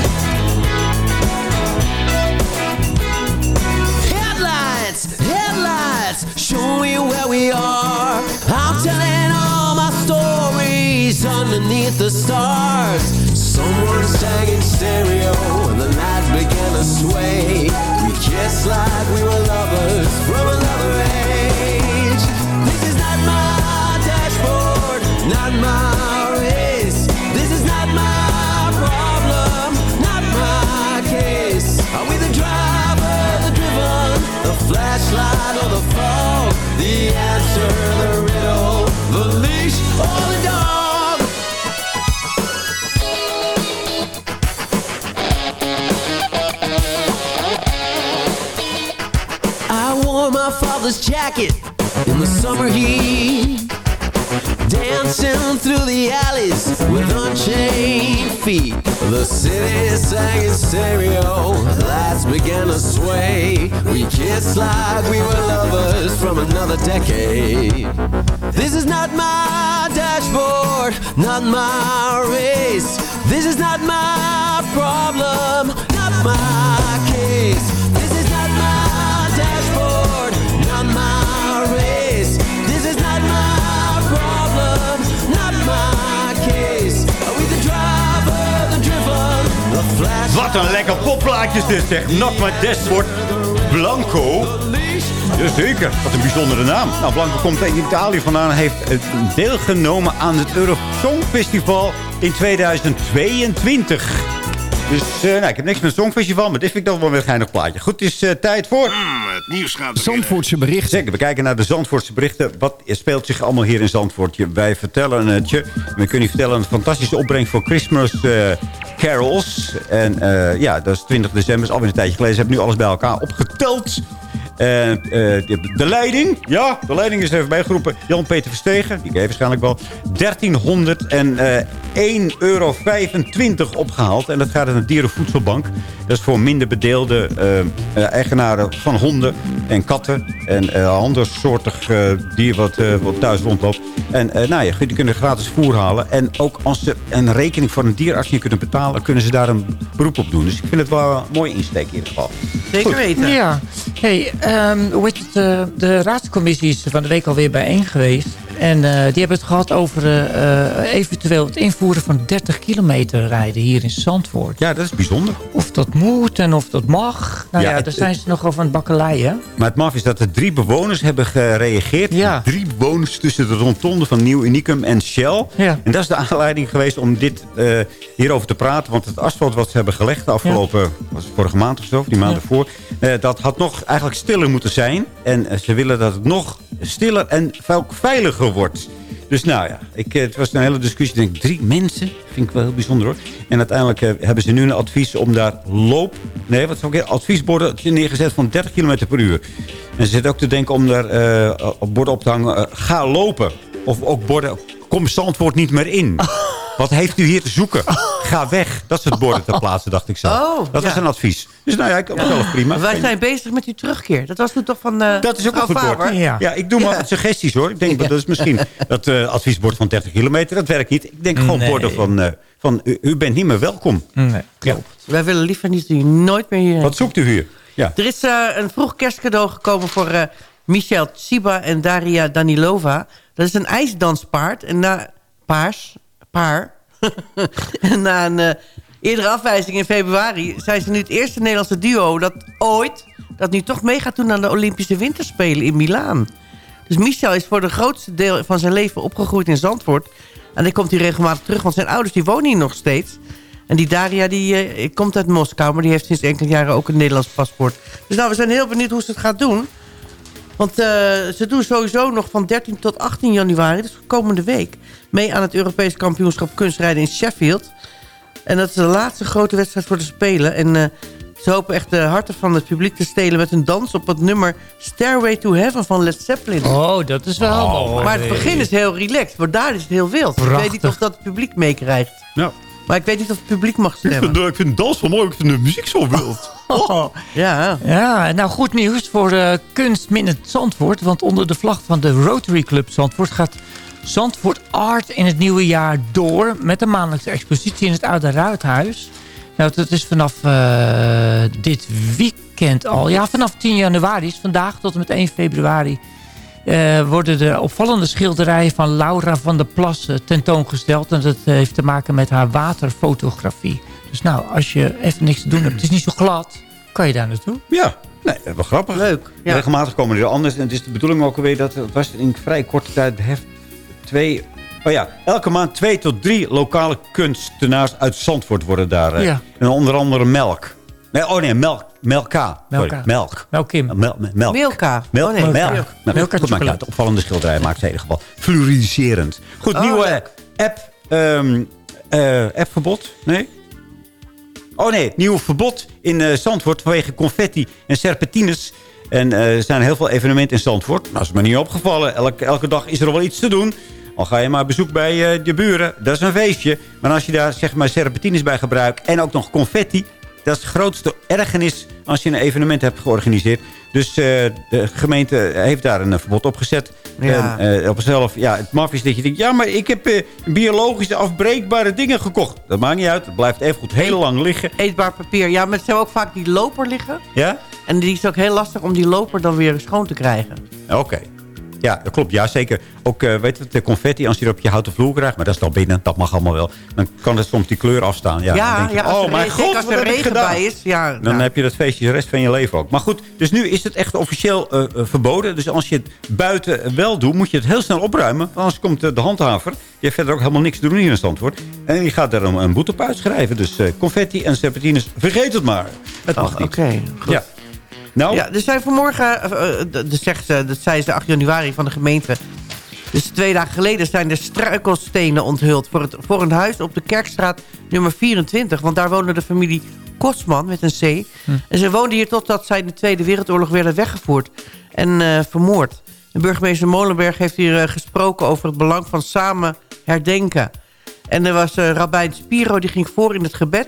Headlights, headlights, show me where we are. I'm telling all my stories underneath the stars. Someone the summer heat. Dancing through the alleys with unchained feet. The city sang in stereo, lights began to sway. We kissed like we were lovers from another decade. This is not my dashboard, not my race. This is not my problem, not my case. Wat een lekker popplaatje is dit, zeg. Not my dashboard. Blanco. Jazeker, wat een bijzondere naam. Nou, Blanco komt in Italië vandaan. Heeft eh, deelgenomen aan het Eurosong Festival in 2022. Dus eh, nou, ik heb niks met het Songfestival, maar dit vind ik toch wel weer een geinig plaatje. Goed, is eh, tijd voor... het nieuws gaat Zandvoortse berichten. Zeker, we kijken naar de Zandvoortse berichten. Wat speelt zich allemaal hier in Zandvoortje? Wij vertellen het je. We kunnen je vertellen een fantastische opbrengst voor Christmas eh, Carols. En eh, ja, dat is 20 december, is alweer een tijdje geleden. Ze hebben nu alles bij elkaar opgeteld. En, eh, de leiding, ja, de leiding is even bijgeroepen. Jan-Peter Verstegen, die ken je waarschijnlijk wel. 1301,25 euro opgehaald. En dat gaat naar de Dierenvoedselbank. Dat is voor minder bedeelde eh, eh, eigenaren van honden en katten. En eh andersoortig eh, dier wat, eh, wat thuis rondloopt. En eh, nou ja, die kunnen gratis voer halen. En ook als ze een rekening voor een dierarts niet kunnen betalen... kunnen ze daar een beroep op doen. Dus ik vind het wel een mooie insteek in ieder geval. Zeker weten. Ja. Hey, ehm, hoe heet het, de raadscommissie is van de week alweer bijeen geweest. En eh, die hebben het gehad over eh, eh, eventueel het invoeren van 30 kilometer rijden hier in Zandvoort. Ja, dat is bijzonder. Of dat moet en of dat mag. Nou Ja, ja, het- daar zijn ze nog over aan het bakkeleien. Maar het maf is dat er drie bewoners hebben gereageerd. Drie bewoners tussen de rondonde van Nieuw Unicum en Shell. Ja. En dat is de aanleiding geweest om dit eh, hierover te praten. Want het asfalt wat ze hebben gelegd de afgelopen... was het vorige maand of zo, die maand ervoor... dat had nog eigenlijk stiller moeten zijn. En ze willen dat het nog stiller en ook wordt. Dus nou ja, ik, eh, het was een hele discussie. Ik denk, drie mensen? Vind ik wel heel bijzonder hoor. En uiteindelijk eh, hebben ze nu een advies om daar loop... Nee, wat ook weer? Adviesborden neergezet van 30 km per uur. En ze zitten ook te denken om daar eh, borden op te hangen... eh, ga lopen. Of ook borden, kom Zandvoort niet meer in. <laughs> Wat heeft u hier te zoeken? Ga weg. Dat soort borden ter plaatse, dacht ik zo. Oh, dat was ja. een advies. Dus nou ja, ik heb het zelf prima. Wij zijn bezig met die terugkeer. Dat was toen toch van eh Dat is ook een goed. Faber? Ja. ik doe maar suggesties hoor. Ik denk dat dat is misschien <laughs> dat eh, adviesbord van 30 kilometer. Dat werkt niet. Ik denk gewoon Nee. borden van, eh, van u, u bent niet meer welkom. Nee, klopt. Wij willen liever niet dat u nooit meer hier... Wat zoekt u hier? Ja. Er is eh, een vroeg kerstcadeau gekomen voor eh, Michel Tsiba en Daria Danilova. Dat is een ijsdanspaard. En na paars, paar. <laughs> en na een eh, eerdere afwijzing in februari... zijn ze nu het eerste Nederlandse duo dat ooit... dat nu toch mee gaat doen aan de Olympische Winterspelen in Milaan. Dus Michel is voor de grootste deel van zijn leven opgegroeid in Zandvoort. En hij komt hier regelmatig terug, want zijn ouders die wonen hier nog steeds. En die Daria die, eh, komt uit Moskou, maar die heeft sinds enkele jaren ook een Nederlands paspoort. Dus nou, we zijn heel benieuwd hoe ze het gaat doen. Want eh, ze doen sowieso nog van 13 tot 18 januari, dus komende week... mee aan het Europees kampioenschap kunstrijden in Sheffield. En dat is de laatste grote wedstrijd voor de Spelen. En eh, ze hopen echt de harten van het publiek te stelen... met een dans op het nummer Stairway to Heaven van Led Zeppelin. Oh, dat is wel mooi. Maar het begin is heel relaxed, maar daar is het heel wild. Ik weet niet of dat het publiek meekrijgt. Ja. Maar ik weet niet of het publiek mag Ik stemmen. vind, ik vind dans wel mooi, ik vind de muziek zo wild. <laughs> Oh. Ja. Ja, nou goed nieuws voor uh, kunstminnend Zandvoort. Want onder de vlag van de Rotary Club Zandvoort gaat Zandvoort Art in het nieuwe jaar door. Met een maandelijkse expositie in het Oude Ruithuis. Nou, dat is vanaf uh, dit weekend al. Ja, vanaf 10 januari is vandaag tot en met 1 februari. Uh, worden de opvallende schilderijen van Laura van der Plas uh, tentoongesteld. En dat heeft te maken met haar waterfotografie. Dus nou, als je even niks te doen hebt, het is niet zo glad, kan je daar naartoe. Ja, nee, wel grappig. Leuk. Ja. Regelmatig komen er anders. En het is de bedoeling ook alweer dat het was in vrij korte tijd heft twee... Oh ja, elke maand twee tot drie lokale kunstenaars uit Zandvoort worden daar. Ja. En onder andere Melk. Nee, oh nee, Melk. Melka. Melka. Melk. Melkim. Mel, mel, melk. Milka. Melk. Oh, nee. melk. Melk. Nou, Melk goed, maakt uit. Opvallende schilderij maakt ze in ieder geval fluoriserend. Goed, Oh, nieuwe leuk. app. Um, uh, appverbod? Nee? Oh nee, nieuw verbod in uh, Zandvoort vanwege confetti en serpentines. En uh, er zijn heel veel evenementen in Zandvoort. Nou, dat is me niet opgevallen. Elke, elke dag is er wel iets te doen. Al ga je maar bezoek bij uh, je buren. Dat is een feestje. Maar als je daar zeg maar serpentines bij gebruikt en ook nog confetti... dat is de grootste ergernis als je een evenement hebt georganiseerd. Dus uh, de gemeente heeft daar een verbod op gezet. Ja. En uh, op zichzelf, ja, het maf is dat je denkt... ja, maar ik heb uh, biologisch afbreekbare dingen gekocht. Dat maakt niet uit. Het blijft even goed heel lang liggen. Eetbaar papier. Ja, maar ze hebben ook vaak die loper liggen. Ja? En die is ook heel lastig om die loper dan weer schoon te krijgen. Oké. Okay. Ja, dat klopt. Ja, zeker. Ook, uh, weet je, de confetti, als je er op je houten vloer krijgt... maar dat is dan binnen, dat mag allemaal wel. Dan kan het soms die kleur afstaan. Ja, ja, dan denk je, ja als oh er, mijn god, als er regen bij is. Ja, dan heb je dat feestje de rest van je leven ook. Maar goed, dus nu is het echt officieel uh, uh, verboden. Dus als je het buiten wel doet, moet je het heel snel opruimen. Anders komt de handhaver. Die heeft verder ook helemaal niks te doen hier in Zandvoort. En die gaat er een, een boete op uitschrijven. Dus confetti en serpentines, vergeet het maar. Het mag oh, niet. Oké, okay, Ja. Nou? Ja, er zijn vanmorgen, uh, dat zegt ze, dat zei ze 8 januari van de gemeente... Dus twee dagen geleden zijn er struikelstenen onthuld... voor, het, voor een huis op de Kerkstraat nummer 24. Want daar woonde de familie Kosman met een C. Hm. En ze woonden hier totdat zij in de Tweede Wereldoorlog werden weggevoerd en uh, vermoord. En burgemeester Molenberg heeft hier uh, gesproken over het belang van samen herdenken. En er was uh, rabbijn Spiro, die ging voor in het gebed...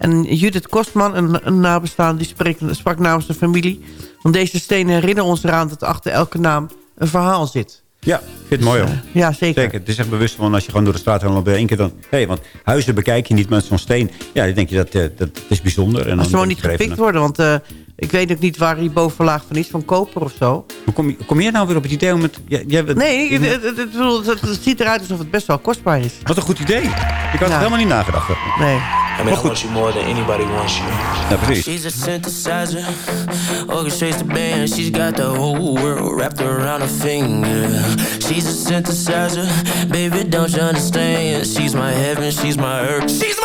En Judith Kostman, een, een nabestaande, die sprak, sprak namens de familie. Want deze stenen herinneren ons eraan dat achter elke naam een verhaal zit. Ja, ik vind het mooi hoor. Ja, zeker. zeker. Het is echt bewust van als je gewoon door de straat loopt bij één keer dan... Hey, want huizen bekijk je niet met zo'n steen. Ja, dan denk je dat, dat, dat is bijzonder. En als ze gewoon niet gepikt worden, want uh, ik weet ook niet waar die bovenlaag van is, van koper of zo. Hoe kom je, kom je nou weer op het idee om het... Ja, jij, nee, het, het, het, het, het ziet eruit alsof het best wel kostbaar is. Wat een goed idee. Ik had ja. het helemaal niet nagedacht. Nee. I mean, I want you more than anybody wants you. Ja, precies. She's a synthesizer, orchestrates the band. She's got the whole world wrapped around her finger. She's a synthesizer, baby, don't you understand? She's my heaven, she's my earth. She's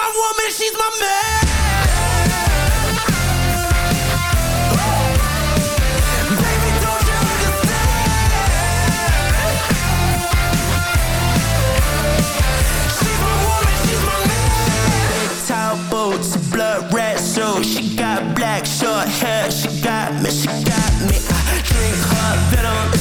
short. She got me, she got me. I drink her venom,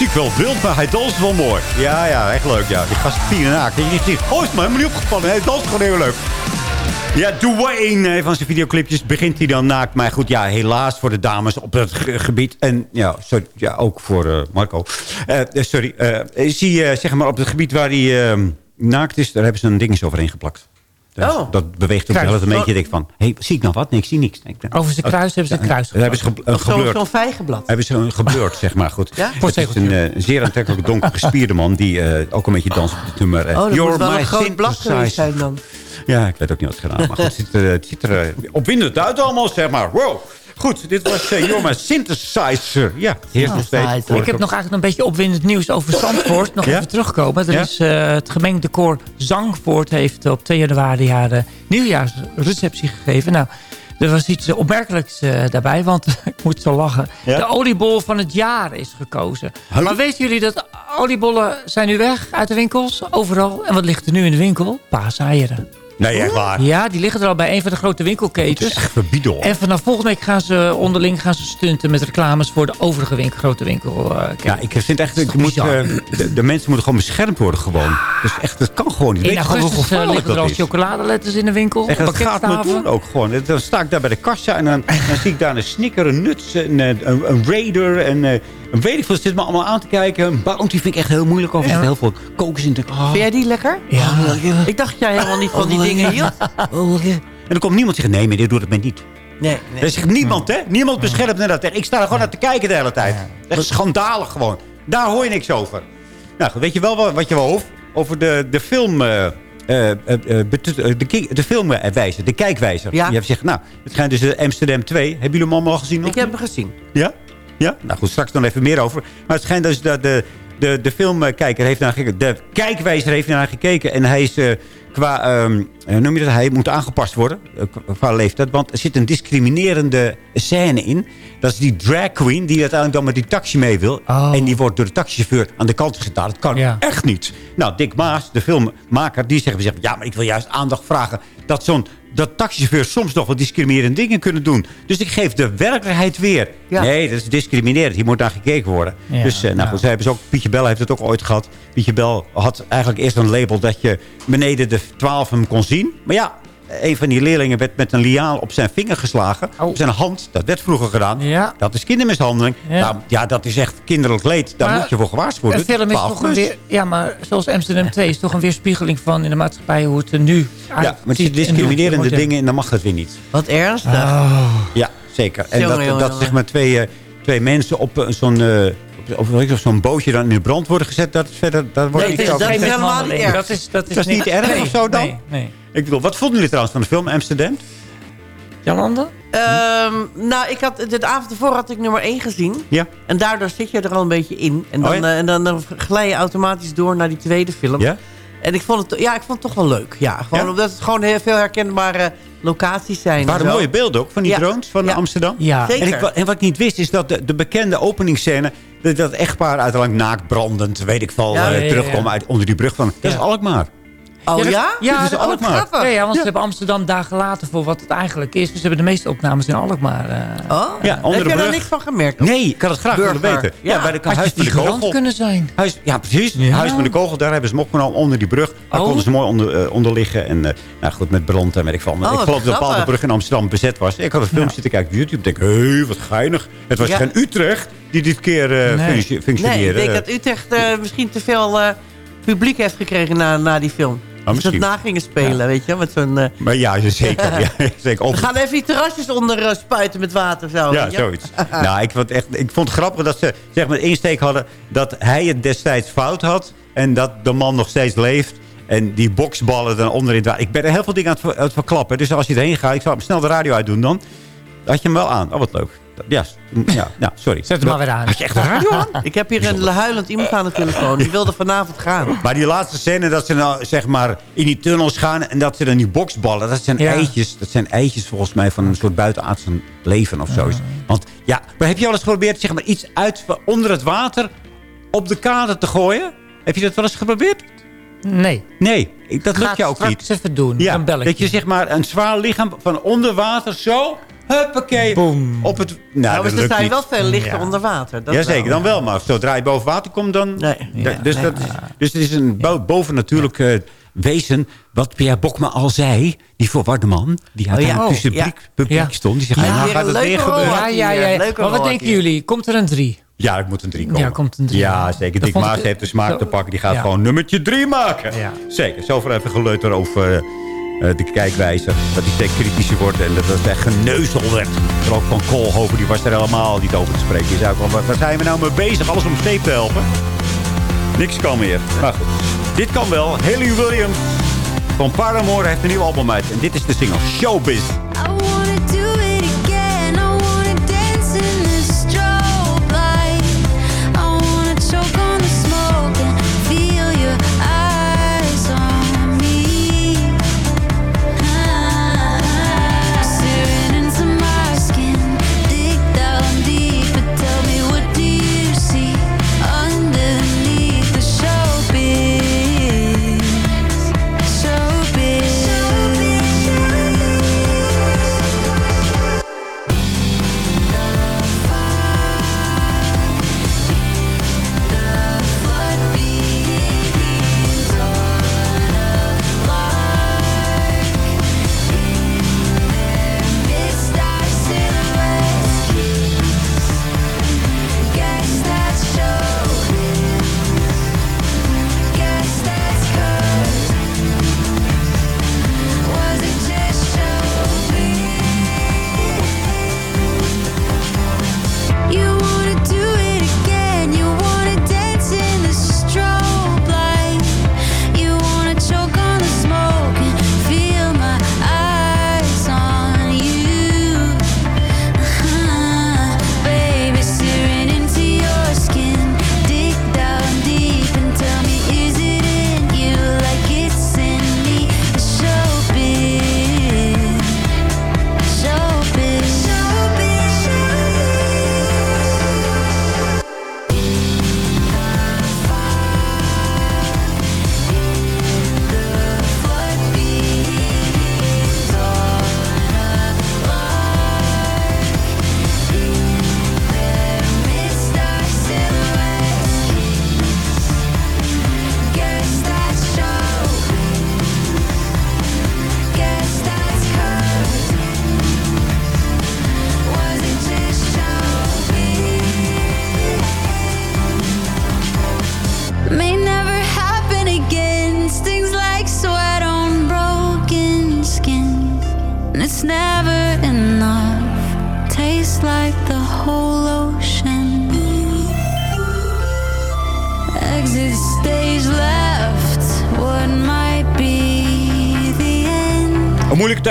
muziek wel wild, maar hij danst wel mooi. Ja, ja, echt leuk. Ja. Die gast Pien naakt. Je niet ziet, oh, is me helemaal niet opgevallen. Hij danst gewoon heel leuk. Ja, Dwayne eh, van zijn videoclipjes begint hij dan naakt. Maar goed, ja, helaas voor de dames op ge- gebied. En ja, sorry, ja ook voor eh, Marco. Eh, sorry, is eh, zeg maar op het gebied waar hij naakt is... daar hebben ze een ding overheen geplakt. Dus Oh. Dat beweegt ook wel een beetje. Je denkt van, hey, zie ik nou wat? Nee, ik zie niks. Ik- Over zijn kruis hebben ze een kruis Daar hebben ze ge- een Of zo- gebleurd. zo'n vijgenblad. Hebben ze een gebleurd, zeg maar. Goed. Ja? Het is een eh, zeer aantrekkelijke donker gespierde man... die eh, ook een beetje danst op de tumor. Oh, dat moet wel een groot blad geweest zijn dan. Ja, ik weet ook niet wat het gedaan. Maar goed, het ziet er, het ziet er eh, opwindend uit allemaal, zeg maar. Wow. Goed, dit was uh, You're My Synthesizer. Ja, heerst nog steeds. Ik heb nog eigenlijk een beetje opwindend nieuws over Zandvoort. Nog Ja? even terugkomen. Er Ja? is, eh, het gemengde koor Zangvoort heeft op 2 januari haar eh, nieuwjaarsreceptie gegeven. Nou, er was iets eh, opmerkelijks eh, daarbij, want <laughs> ik moet zo lachen. Ja? De oliebol van het jaar is gekozen. Maar weten jullie dat oliebollen zijn nu weg uit de winkels? Overal. En wat ligt er nu in de winkel? Paaseieren. Nee, echt waar. Ja, die liggen er al bij een van de grote winkelketens. Echt verbieden hoor. En vanaf volgende week gaan ze onderling gaan ze stunten met reclames voor de overige winkel, grote winkel. eh, Ja, ik vind echt, ik moet, eh, de, de mensen moeten gewoon beschermd worden gewoon. Dus echt, dat kan gewoon niet. in augustus eh, liggen er al is? chocoladeletters in de winkel. Echt, dat gaat me doen ook gewoon. Dan sta ik daar bij de kassa en dan, dan zie ik daar een Snicker, een Nuts, een, een, een Raider en weet ik veel. Zit me allemaal aan te kijken. Bounty vind ik echt heel moeilijk over. Er zit heel veel kokers in. Oh, Vind jij die lekker? Ja. Ik dacht jij helemaal niet van die dingen hield. En dan komt niemand zeggen, nee, dit doet het mij niet. Nee, nee. Er zegt niemand, hè? Niemand beschermt naar dat. Ik sta er gewoon naar te kijken de hele tijd. Echt schandalig gewoon. Daar hoor je niks over. Nou, weet je wel wat, je wel hoeft? Over de, de film... eh, eh, eh, de, de filmwijzer, de kijkwijzer. Ja. Je hebt gezegd, nou, het schijnt dus Amsterdam 2. Hebben jullie hem allemaal al gezien? Ik heb hem gezien. Ja? Ja? Nou goed, straks dan even meer over. Maar het schijnt dus dat de, de, de filmkijker heeft naar gekeken. De kijkwijzer heeft naar gekeken. En hij is eh, qua, ehm, eh, noem je dat, hij moet aangepast worden. eh, qua- leeftijd. Want er zit een discriminerende scène in. Dat is die drag queen die uiteindelijk dan met die taxi mee wil. Oh. En die wordt door de taxichauffeur aan de kant. Nou, Dat kan Ja. echt niet. Nou, Dick Maas, de filmmaker, die zegt, zegt ja, maar ik wil juist aandacht vragen. Dat zo'n dat taxichauffeurs soms nog wat discriminerende dingen kunnen doen. Dus ik geef de werkelijkheid weer. Ja. Nee, dat is discriminerend. Hier moet naar gekeken worden. Ja, dus eh, nou, ja. goed, hebben ze ook, Pietje Bel heeft het ook ooit gehad. Pietje Bel had eigenlijk eerst een label dat je beneden de 12 hem kon zien. Maar ja, een van die leerlingen werd met een liaal op zijn vinger geslagen. Oh. Op zijn hand. Dat werd vroeger gedaan. Ja. Dat is kindermishandeling. Ja. Nou, ja, dat is echt kinderlijk leed. Daar Maar moet je voor gewaarschuwd worden. Een film is 12 toch een weer... Ja, maar zoals Amsterdam 2 is toch een weerspiegeling van in de maatschappij hoe het er nu Ja, maar uitziet en hoe het discriminerende dingen en dan mag dat weer niet. Wat ernstig. Ja, zeker. En Jongen, dat, jongen, dat jongen. zeg maar twee, eh, twee mensen op eh, zo'n eh, weet je, op zo'n bootje dan in de brand worden gezet. Dat is verder, daar wordt Nee, niet dat is- dat is helemaal niet erg. Dat is, dat is, Dat is niet erg nee, of zo dan? Nee, nee. Ik bedoel, wat vonden jullie trouwens van de film Amsterdam? Jolande? Ehm, nou, ik had, de avond ervoor had ik nummer 1 gezien. Ja. En daardoor zit je er al een beetje in. En dan, Oh ja? eh, en dan, dan glij je automatisch door naar die tweede film. Ja? En ik vond het, ja, ik vond het toch wel leuk. Ja, gewoon Ja? omdat het gewoon heel veel herkenbare locaties zijn. Het waren mooie beelden ook van die Ja. drones van Ja. Amsterdam. Ja. Zeker. En, ik, en wat ik niet wist is dat de, de bekende openingsscène... dat dat echtpaar uiteindelijk naakt brandend, weet ik veel, Ja, eh, ja, ja, terugkomen ja. uit, onder die brug van... Dat is. Alkmaar. Oh ja? dat- Ja, is dat- Alkmaar. grappig. Ja, ja, want Ja. ze hebben Amsterdam dagen later voor wat het eigenlijk is. Dus ze hebben de meeste opnames in Alkmaar. eh. Oh, Ja, onder heb de je er brug. niks van gemerkt? Nee, ik had het graag willen weten. Ja, Ja. bij de huis met de kogel. kunnen zijn? Huis, ja, precies. Ja. Huis met de kogel, daar hebben ze hem opgenomen onder die brug. Daar Oh. konden ze mooi onder, eh, onder liggen. En eh, nou goed, met brand en weet ik van. Oh, ik geloof dat de bepaalde brug in Amsterdam bezet was. Ik had een film zitten kijken op YouTube. Ik denk, hé, hey, wat geinig. Het was Ja. geen Utrecht die dit keer eh Nee. functioneerde. Nee, ik denk dat Utrecht eh, misschien te veel eh, publiek heeft gekregen na, na die film. Dat ze het misschien. na gingen spelen, weet je. Met zo'n, eh, Maar ja, zeker. ja, <laughs> <laughs> zeker. we gaan even die terrasjes onder eh, spuiten met water. Zo, ja, zoiets. <laughs> nou, ik vond, echt, ik vond het grappig dat ze zeg maar insteek hadden dat hij het destijds fout had. En dat de man nog steeds leeft. En die boksballen dan onder in het water. Ik ben er heel veel dingen aan het, verklappen. Dus als je erheen gaat, ik zal snel de radio uitdoen dan. Had je hem wel aan. Oh, wat leuk. Ja, ja, ja sorry. Zet hem maar weer aan. Had je echt de radio aan? Ik heb hier een huilend iemand aan de telefoon. Die wilde vanavond gaan. Maar die laatste scène dat ze nou zeg maar in die tunnels gaan en dat ze dan die boksballen, dat zijn Ja. eitjes. Dat zijn eitjes volgens mij van een soort buitenaardse leven of zoiets. Want ja, maar heb je al eens geprobeerd zeg maar iets uit onder het water op de kade te gooien? Heb je dat wel eens geprobeerd? Nee. Nee, dat Ga lukt het jou ook niet. even doen. Ja, dan bel ik dat je je. zeg maar een zwaar lichaam van onder water zo Huppakee. Op het... Nou, Nou, ze niet. wel veel lichter Ja. onder water. Dat Jazeker, wel. dan wel. Maar zodra je boven water komt, dan... Nee. Dus, dat is, dus het is een bo bovennatuurlijk eh, wezen. Wat Pierre Bokma al zei. Die verwarde man. Die uiteindelijk Oh, tussen ja. publiek, publiek Ja. stond. Die zegt, Ja, nou gaat het weer gebeuren. had Ja, ja, ja. Maar wat denken had jullie? Komt er een drie? Ja, het moet een drie komen. Ja, komt een drie. Ja, zeker. Dick Maas ik- heeft de smaak zo- te pakken. Die gaat Ja. gewoon nummertje drie maken. Zeker. Zoveel even geleuter over eh, de kijkwijze. Dat hij steeds kritischer wordt. En dat het echt geneuzel werd. Er ook van Koolhoven, die was er helemaal niet over te spreken. Die zei ook waar zijn we nou mee bezig? Alles om steep te helpen. Niks kan meer. Maar goed. Dit kan wel. Haley Williams van Paramore heeft een nieuw album uit. En dit is de single Showbiz.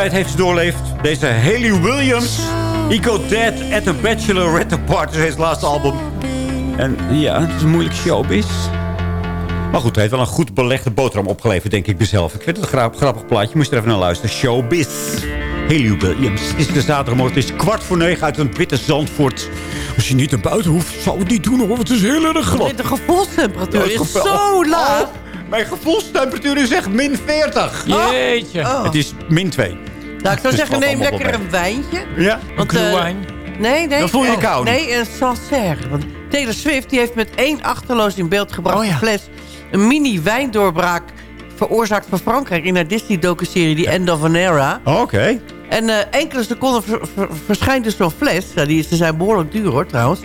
Tijd heeft ze doorleefd. Deze Haley Williams. Eco Dead at the Bachelorette Party. is het laatste album. En ja, het is een moeilijk showbiz. Maar goed, hij heeft wel een goed belegde boterham opgeleverd, denk ik mezelf. Ik vind het een grap- grappig plaatje. Moest er even naar luisteren. Showbiz. Haley Williams. Het is de zaterdagmorgen. Het is kwart voor negen uit een witte Zandvoort. Als je niet naar buiten hoeft, zou het niet doen hoor. Het is heel erg glad. De gevoelstemperatuur is zo laag. Oh, mijn gevoelstemperatuur is echt min 40. Jeetje. Oh. Het is min 2. Nou, ik zou zeggen, neem lekker een wijntje. Ja? Want, Een eh, glühwein? nee, nee. Dan voel je je oh, kou niet. Nee, een Sancerre. Want Taylor Swift die heeft met één achterloos in beeld gebracht Oh, ja. fles... een mini-wijndoorbraak veroorzaakt voor Frankrijk... in haar Disney-docuserie The End of an Era. Oh, Oké. En eh, enkele seconden ver- ver- verschijnt dus zo'n fles. Ja, die, ze zijn behoorlijk duur hoor, trouwens.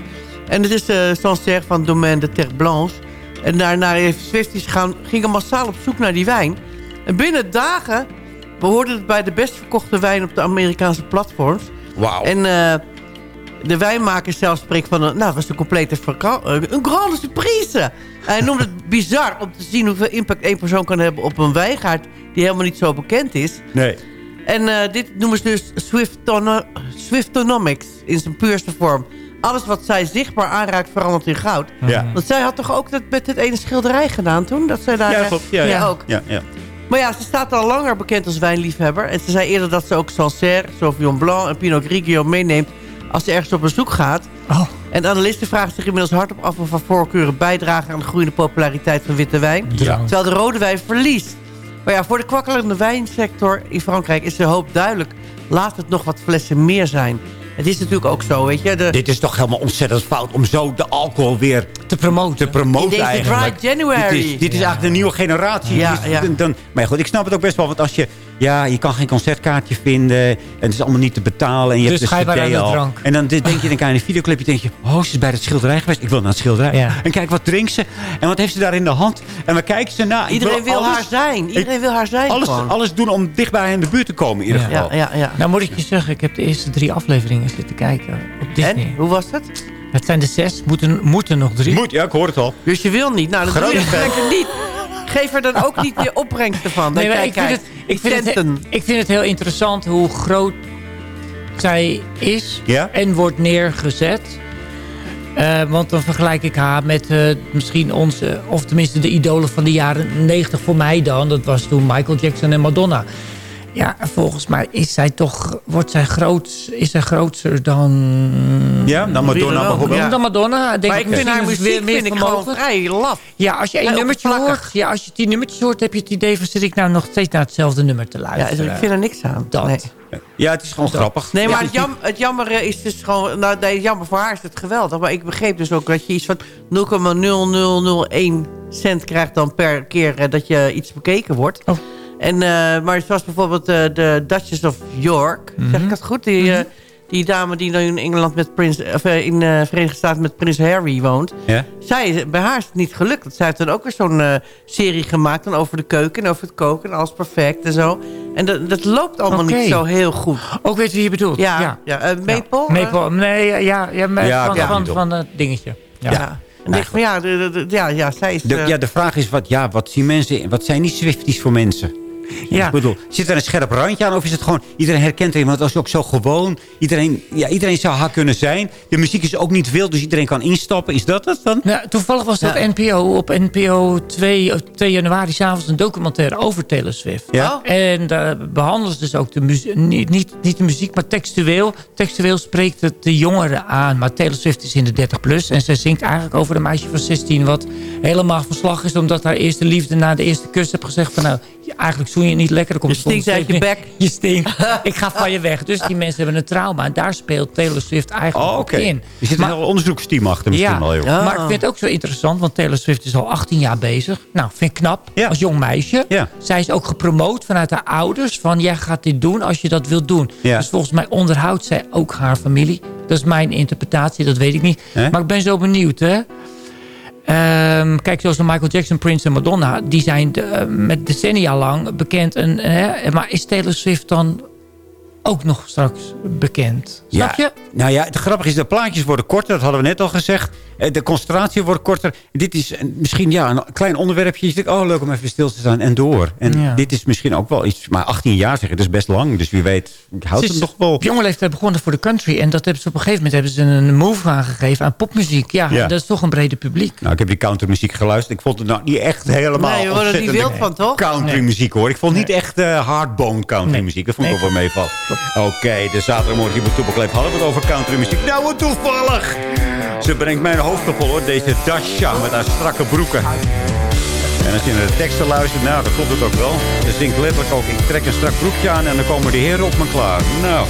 En het is uh, Sancerre van Domaine de Terre Blanche. En daarna heeft Swifties gaan, gingen massaal op zoek naar die wijn. En binnen dagen behoorde het bij de best verkochte wijn op de Amerikaanse platforms. Wauw. En eh, de wijnmaker zelf spreekt van... Een, nou, het was een complete eh, een grande surprise. Hij noemde het <laughs> bizar om te zien hoeveel impact één persoon kan hebben op een wijngaard... die helemaal niet zo bekend is. Nee. En eh, dit noemen ze dus Swiftono Swiftonomics in zijn puurste vorm. Alles wat zij zichtbaar aanraakt verandert in goud. Ja. Want zij had toch ook dat met het ene schilderij gedaan toen? Dat zij daar, Ja, klopt. Ja, ja. ook. Ja, ja. Maar ja, ze staat al langer bekend als wijnliefhebber. En ze zei eerder dat ze ook Sancerre, Sauvignon Blanc en Pinot Grigio meeneemt... als ze ergens op bezoek gaat. Oh. En analisten vragen zich inmiddels hardop af... of haar voorkeuren bijdragen aan de groeiende populariteit van witte wijn. Ja. Terwijl de rode wijn verliest. Maar ja, voor de kwakkelende wijnsector in Frankrijk is de hoop duidelijk. laat het nog wat flessen meer zijn. Het is natuurlijk ook zo, weet je. De, Dit is toch helemaal ontzettend fout om zo de alcohol weer te promoten. Te promoten In deze eigenlijk. dry January. Dit is, dit is eigenlijk de nieuwe generatie. Ja, is- dan- maar goed, ik snap het ook best wel. Want als je... Ja, je kan geen concertkaartje vinden. En het is allemaal niet te betalen. En je Dus hebt ga je de maar CD aan de al. drank. En dan denk je denk aan een videoclipje. denk je, oh, ze is bij het schilderij geweest. Ik wil naar het schilderij. Ja. En kijk, wat drinkt ze? En wat heeft ze daar in de hand? En waar kijkt ze naar? Iedereen wil alles- haar zijn. Iedereen wil haar zijn Alles, gewoon. alles doen om dicht bij haar in de buurt te komen in ieder Ja. geval. Ja, ja, ja. Nou moet ik je zeggen, ik heb de eerste drie afleveringen zitten kijken op Disney. En, hoe was het? Het zijn er zes, moeten, moeten nog drie. Moet, ja, ik hoor het al. Dus je wil niet. Nou, dat doe Grote je lekker niet. Geef er dan ook niet je <laughs> opbrengsten van. Nee, maar ik, vind het, ik, vind het, Centen. ik vind het heel interessant hoe groot zij is Ja? en wordt neergezet. Eh, want dan vergelijk ik haar met eh, misschien onze, of tenminste de idolen van de jaren 90 voor mij dan. Dat was toen Michael Jackson en Madonna. Ja, en volgens mij is zij toch, wordt zij groot, is zij groter dan... Ja, dan Madonna bijvoorbeeld. ja. Dan Madonna. Denk Maar ik vind misschien haar muziek weer meer vind ik gewoon vermogen. vrij laf. Ja, als je één Heel nummertje hoort, ja, als je tien nummertjes hoort, heb je het idee van zit ik nou nog steeds naar hetzelfde nummer te Ja, luisteren. ik vind er niks aan. Dat. Nee, Ja, het is gewoon grappig. nee maar Ja. het, jam, het jammer is dus gewoon... Nou, nee, jammer voor haar is het geweldig. Maar ik begreep dus ook dat je iets van 0,0001 cent krijgt dan per keer eh, dat je iets bekeken wordt. Oh. En, eh, maar zoals bijvoorbeeld eh, de Duchess of York. Zeg ik dat goed? Die, eh, die dame die nu in Engeland met Prins, of, in de Verenigde Staten met Prins Harry woont. Ja? Zij, bij haar is het niet gelukt. Want Zij heeft dan ook weer zo'n eh, serie gemaakt dan over de keuken en over het koken. En alles perfect en zo. En dat, dat loopt allemaal niet zo heel goed. Ook weet wie je bedoelt. Ja, ja. ja. eh, Maple? Ja. Maple, nee, ja, ja, van, ja. van, van het dingetje. Ja. Ja. ja. En van ja, de, de- de- ja, ja, zij is... De, ja, de vraag is, wat, ja, wat zien mensen... Wat zijn die Swifties voor mensen? Ja. Ik bedoel, zit er een scherp randje aan? Of is het gewoon, iedereen herkent er Want dat is ook zo gewoon. Iedereen, ja, iedereen zou haar kunnen zijn. De muziek is ook niet wild, dus iedereen kan instappen. Is dat het dan? Nou, toevallig was Ja. op NPO, op NPO 2, op 2 januari s'avonds een documentaire over Taylor Swift. Ja. En daar behandelen ze dus ook de muziek, niet, niet, niet de muziek, maar textueel. Textueel spreekt het de jongeren aan. Maar Taylor Swift is in de 30 plus. En zij zingt eigenlijk over een meisje van 16 wat helemaal van slag is. Omdat haar eerste liefde na de eerste kus heeft gezegd van nou, eigenlijk zoen je niet lekker. Komt Je stinkt uit je bek. Je stinkt. Ik ga van je weg. Dus die mensen hebben een trauma. En daar speelt Taylor Swift eigenlijk Oh, ook in. Er zit Maar- een heel onderzoeksteam achter misschien ja, wel. Joh. Ja. maar ik vind het ook zo interessant, want Taylor Swift is al 18 jaar bezig. Nou, vind ik knap, Ja. als jong meisje. Ja. Zij is ook gepromoot vanuit haar ouders, van jij gaat dit doen als je dat wilt doen. Ja. Dus volgens mij onderhoudt zij ook haar familie. Dat is mijn interpretatie, dat weet ik niet. Maar ik ben zo benieuwd, hè. Ehm, kijk, zoals de Michael Jackson, Prince en Madonna... die zijn de- eh, met decennia lang bekend. En, hè, maar is Taylor Swift dan ook nog straks bekend? Snap je? Nou ja, het grappige is, de plaatjes worden korter. Dat hadden we net al gezegd. Eh, De concentratie wordt korter. Dit is misschien ja, een klein onderwerpje. Je denkt, oh leuk om even stil te staan en door. En Ja. dit is misschien ook wel iets... Maar 18 jaar zeg dat is best lang. Dus wie weet, houdt Ze het nog wel... Op jonge leeftijd begonnen voor de country. En dat hebben ze op een gegeven moment hebben ze een move aangegeven aan popmuziek. Ja, Ja. dat is toch een brede publiek. Nou, ik heb die countrymuziek geluisterd. Ik vond het nou niet echt helemaal Nee, worden er niet wild van, toch? Countrymuziek hoor. Ik vond niet echt eh, hardbone countrymuziek. Dat vond ik Nee. ook wel. Oké, de zaterdagmorgen hier bij Toepelkleef hadden we het over countrymuziek. Nou, wat toevallig. Ze brengt mijn hoofd vol hoor. Deze Dasha met haar strakke broeken. En als je naar de teksten luistert, nou, dan klopt het ook wel. Ze zingt letterlijk ook, ik trek een strak broekje aan en dan komen de heren op me klaar. Nou,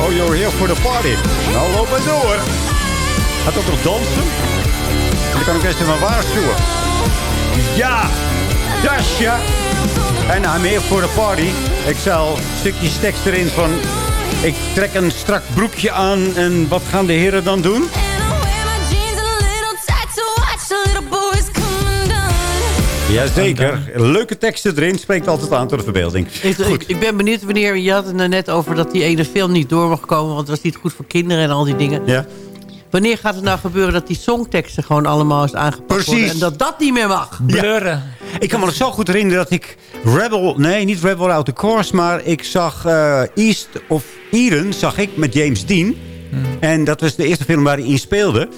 Oh, you're here for the party. Nou, loop maar door. Gaat ook nog dansen? En dan kan ik eerst even waarschuwen. Ja, Dasha. En I'm here for the party. Ik zal stukjes tekst erin van... Ik trek een strak broekje aan en wat gaan de heren dan doen? Jazeker. Leuke teksten erin. Spreekt altijd aan door de verbeelding. Ik, ik, ik ben benieuwd wanneer... Je had het er net over dat die ene film niet door mag komen... want het was niet goed voor kinderen en al die dingen. Ja. Wanneer gaat het nou gebeuren dat die songteksten gewoon allemaal is aangepakt Precies. worden... en dat dat niet meer mag? Blurren. Ik kan me nog zo goed herinneren dat ik Rebel... Nee, niet Rebel Out the Course, maar ik zag eh, East of Eden zag ik met James Dean. En dat was de eerste film waar hij in speelde.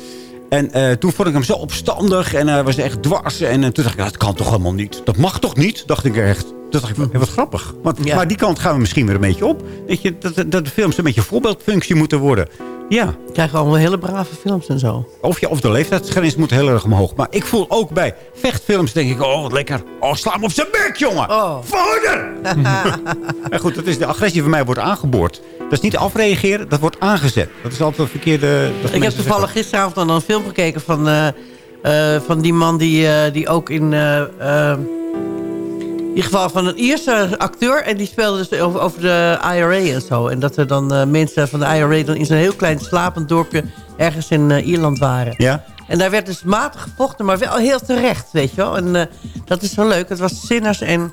En eh, toen vond ik hem zo opstandig en hij was echt dwars. En eh, toen dacht ik, dat kan toch helemaal niet? Dat mag toch niet? Dacht ik echt. Toen dacht ik, wat grappig. Maar, maar die kant gaan we misschien weer een beetje op. Weet je, dat, dat de films een beetje voorbeeldfunctie moeten worden. Ja. Krijgen we allemaal hele brave films en zo. Of, ja, of de leeftijdsgrens moet heel erg omhoog. Maar ik voel ook bij vechtfilms, denk ik, oh, wat lekker. Oh, sla hem op zijn bek, jongen. Oh. Vader! <laughs> En goed, dat is de agressie van mij wordt aangeboord. Dat is niet afreageren, dat wordt aangezet. Dat is altijd een verkeerde... dat Ik heb toevallig gisteravond dan een film gekeken van, eh, eh, van die man die, eh, die ook in... in ieder geval van een Ierse acteur. En die speelde dus over, over de IRA en zo. En dat er dan eh, mensen van de IRA dan in zo'n heel klein slapend dorpje... ergens in eh, Ierland waren. Ja? En daar werd dus matig gevochten, maar wel heel terecht, weet je wel. En eh, dat is zo leuk. Het was Sinners en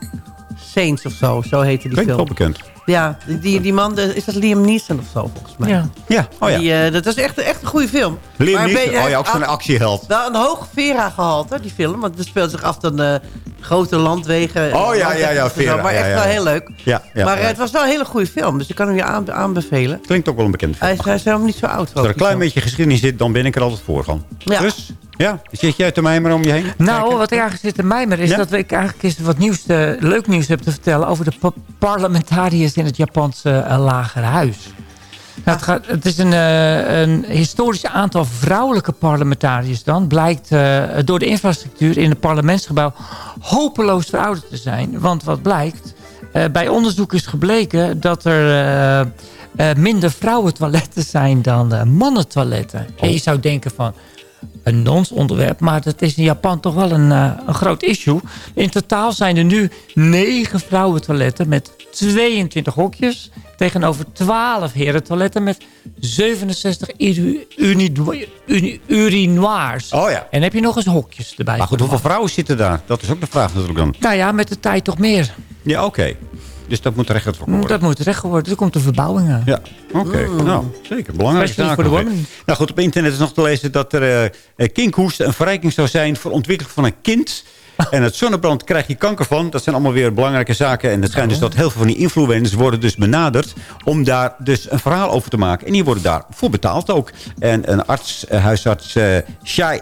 Saints of zo. Zo heette die Klinkt film. wel bekend. Ja, die- die, man, is dat Liam Neeson of zo, volgens mij. Ja. Ja, oh ja. Die, eh, dat is echt, echt een goede film. Liam Maar een Neeson, oh ja, ook zo'n actieheld. Wel een hoog Vera-gehalte, die film. Want het speelt zich af dan eh, grote landwegen. Oh ja, ja, ja, Vera, Maar echt ja, wel heel leuk. Ja, ja, maar eh, ja. het was wel een hele goede film. Dus ik kan hem je aan, aanbevelen. Klinkt ook wel een bekend film. Hij is, hij is helemaal niet zo oud. Als er een klein beetje geschiedenis zit, dan ben ik er altijd voor van. Ja. Dus, ja, zit jij te mijmeren om je heen? Nou, wat ergens zit in mijmer is Ja? dat ik eigenlijk eens wat nieuws, eh, leuk nieuws heb te vertellen over de pa- parlementariërs in het Japanse uh, lagerhuis. Nou, het, gaat, het is een, uh, een historisch aantal vrouwelijke parlementariërs dan. Blijkt uh, door de infrastructuur in het parlementsgebouw hopeloos verouderd te zijn. Want wat blijkt, uh, bij onderzoek is gebleken dat er minder vrouwentoiletten zijn dan mannentoiletten. Oh. En je zou denken van, een nonsonderwerp, maar dat is in Japan toch wel een, uh, een groot issue. In totaal zijn er nu 9 vrouwentoiletten met 22 hokjes... tegenover 12 herentoiletten met 67 urinoirs. Oh ja. En heb je nog eens hokjes erbij. Maar goed, hoeveel vrouwen zitten daar? Dat is ook de vraag natuurlijk dan. Nou ja, met de tijd toch meer. Ja, oké. Okay. Dus dat moet terecht worden. Dat moet terecht worden. Er komt een verbouwing aan. Ja, oké. Okay. Nou, zeker. Belangrijk zaak. voor de. Nou goed, op internet is nog te lezen dat er uh, kinkhoest een verrijking zou zijn voor ontwikkeling van een kind. <laughs> En het zonnebrand krijg je kanker van. Dat zijn allemaal weer belangrijke zaken. En het schijnt dus dat heel veel van die influencers worden dus benaderd... om daar dus een verhaal over te maken. En die worden daarvoor betaald ook. En een arts, uh, huisarts uh, Shai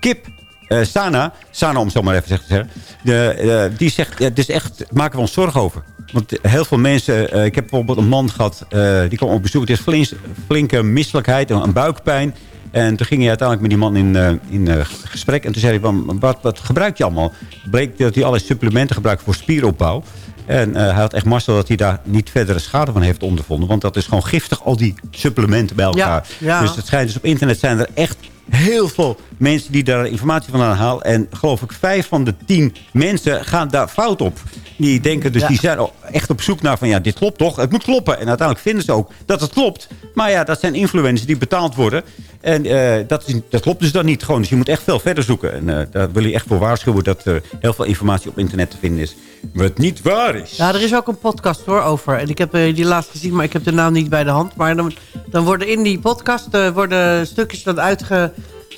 Kip... Uh, Sana, Sana om zo maar even te zeggen, de, uh, die zegt, het is echt, maken we ons zorgen over. Want heel veel mensen, uh, ik heb bijvoorbeeld een man gehad, die kwam op bezoek. Het is flink, flinke misselijkheid, een buikpijn. En toen ging hij uiteindelijk met die man in, in gesprek. En toen zei hij, wat, wat gebruik je allemaal? Bleek dat hij allerlei supplementen gebruikt voor spieropbouw. En hij had echt mazzel dat hij daar niet verdere schade van heeft ondervonden. Want dat is gewoon giftig, al die supplementen bij elkaar. Ja, ja. Dus het schijnt dus op internet zijn er echt heel veel mensen die daar informatie van halen. En geloof ik, vijf van de tien mensen gaan daar fout op. Die denken dus, ja. die zijn echt op zoek naar van, ja, dit klopt toch? Het moet kloppen. En uiteindelijk vinden ze ook dat het klopt. Maar ja, dat zijn influencers die betaald worden. En uh, dat, is, dat klopt dus dan niet gewoon. Dus je moet echt veel verder zoeken. En uh, daar wil je echt voor waarschuwen dat er heel veel informatie op internet te vinden is. Wat niet waar is. Ja, er is ook een podcast hoor over. En ik heb uh, die laatst gezien, maar ik heb de naam niet bij de hand. Maar dan, dan worden in die podcast worden stukjes dan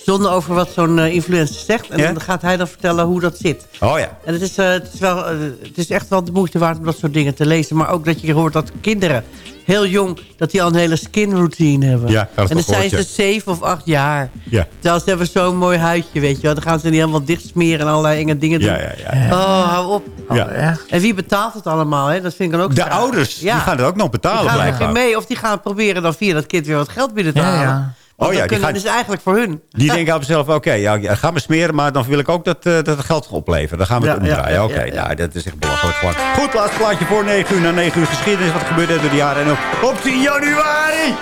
uitgezonden over wat zo'n influencer zegt. En ja? dan gaat hij dan vertellen hoe dat zit. Oh ja. En het is, het, is wel, het is echt wel de moeite waard om dat soort dingen te lezen. Maar ook dat je hoort dat kinderen heel jong, dat die al een hele skin routine hebben. Ja, en dan zijn ze zeven of acht jaar. Ja. Terwijl ze hebben zo'n mooi huidje, weet je wel. Dan gaan ze niet helemaal dicht smeren en allerlei enge dingen doen. Ja, ja, ja. Oh, hou op. Ja. Oh, en wie betaalt het allemaal, hè? Dat vind ik dan ook De ouders, ja. die gaan het ook nog betalen Die gaan er mee, of die gaan proberen dan via dat kind weer wat geld binnen te Ja, halen. Want Oh ja, die, gaan, is eigenlijk voor hun. die denken aan zichzelf, oké, ja, ja, ga me smeren, maar dan wil ik ook dat, eh, dat het geld oplevert. Dan gaan we het Ja, omdraaien. Oké, nou, dat is echt belachelijk gewoon. Goed, laatste plaatje voor 9 uur. Na 9 uur geschiedenis, wat er gebeurde door de jaren. En op, op 10 januari!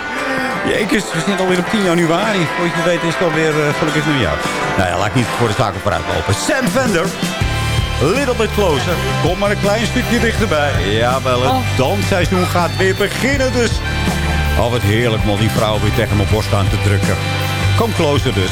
Jezus, we zitten alweer op 10 januari. Voor je weet is het alweer uh, gelukkig nieuwjaar. Nou ja, laat ik niet voor de zaken vooruit lopen. Sam Vender. Little bit closer. Kom maar een klein stukje dichterbij. Jawel, het dansseizoen gaat weer beginnen dus. Oh, wat heerlijk man, die vrouw weer tegen mijn borst aan te drukken. Kom closer dus.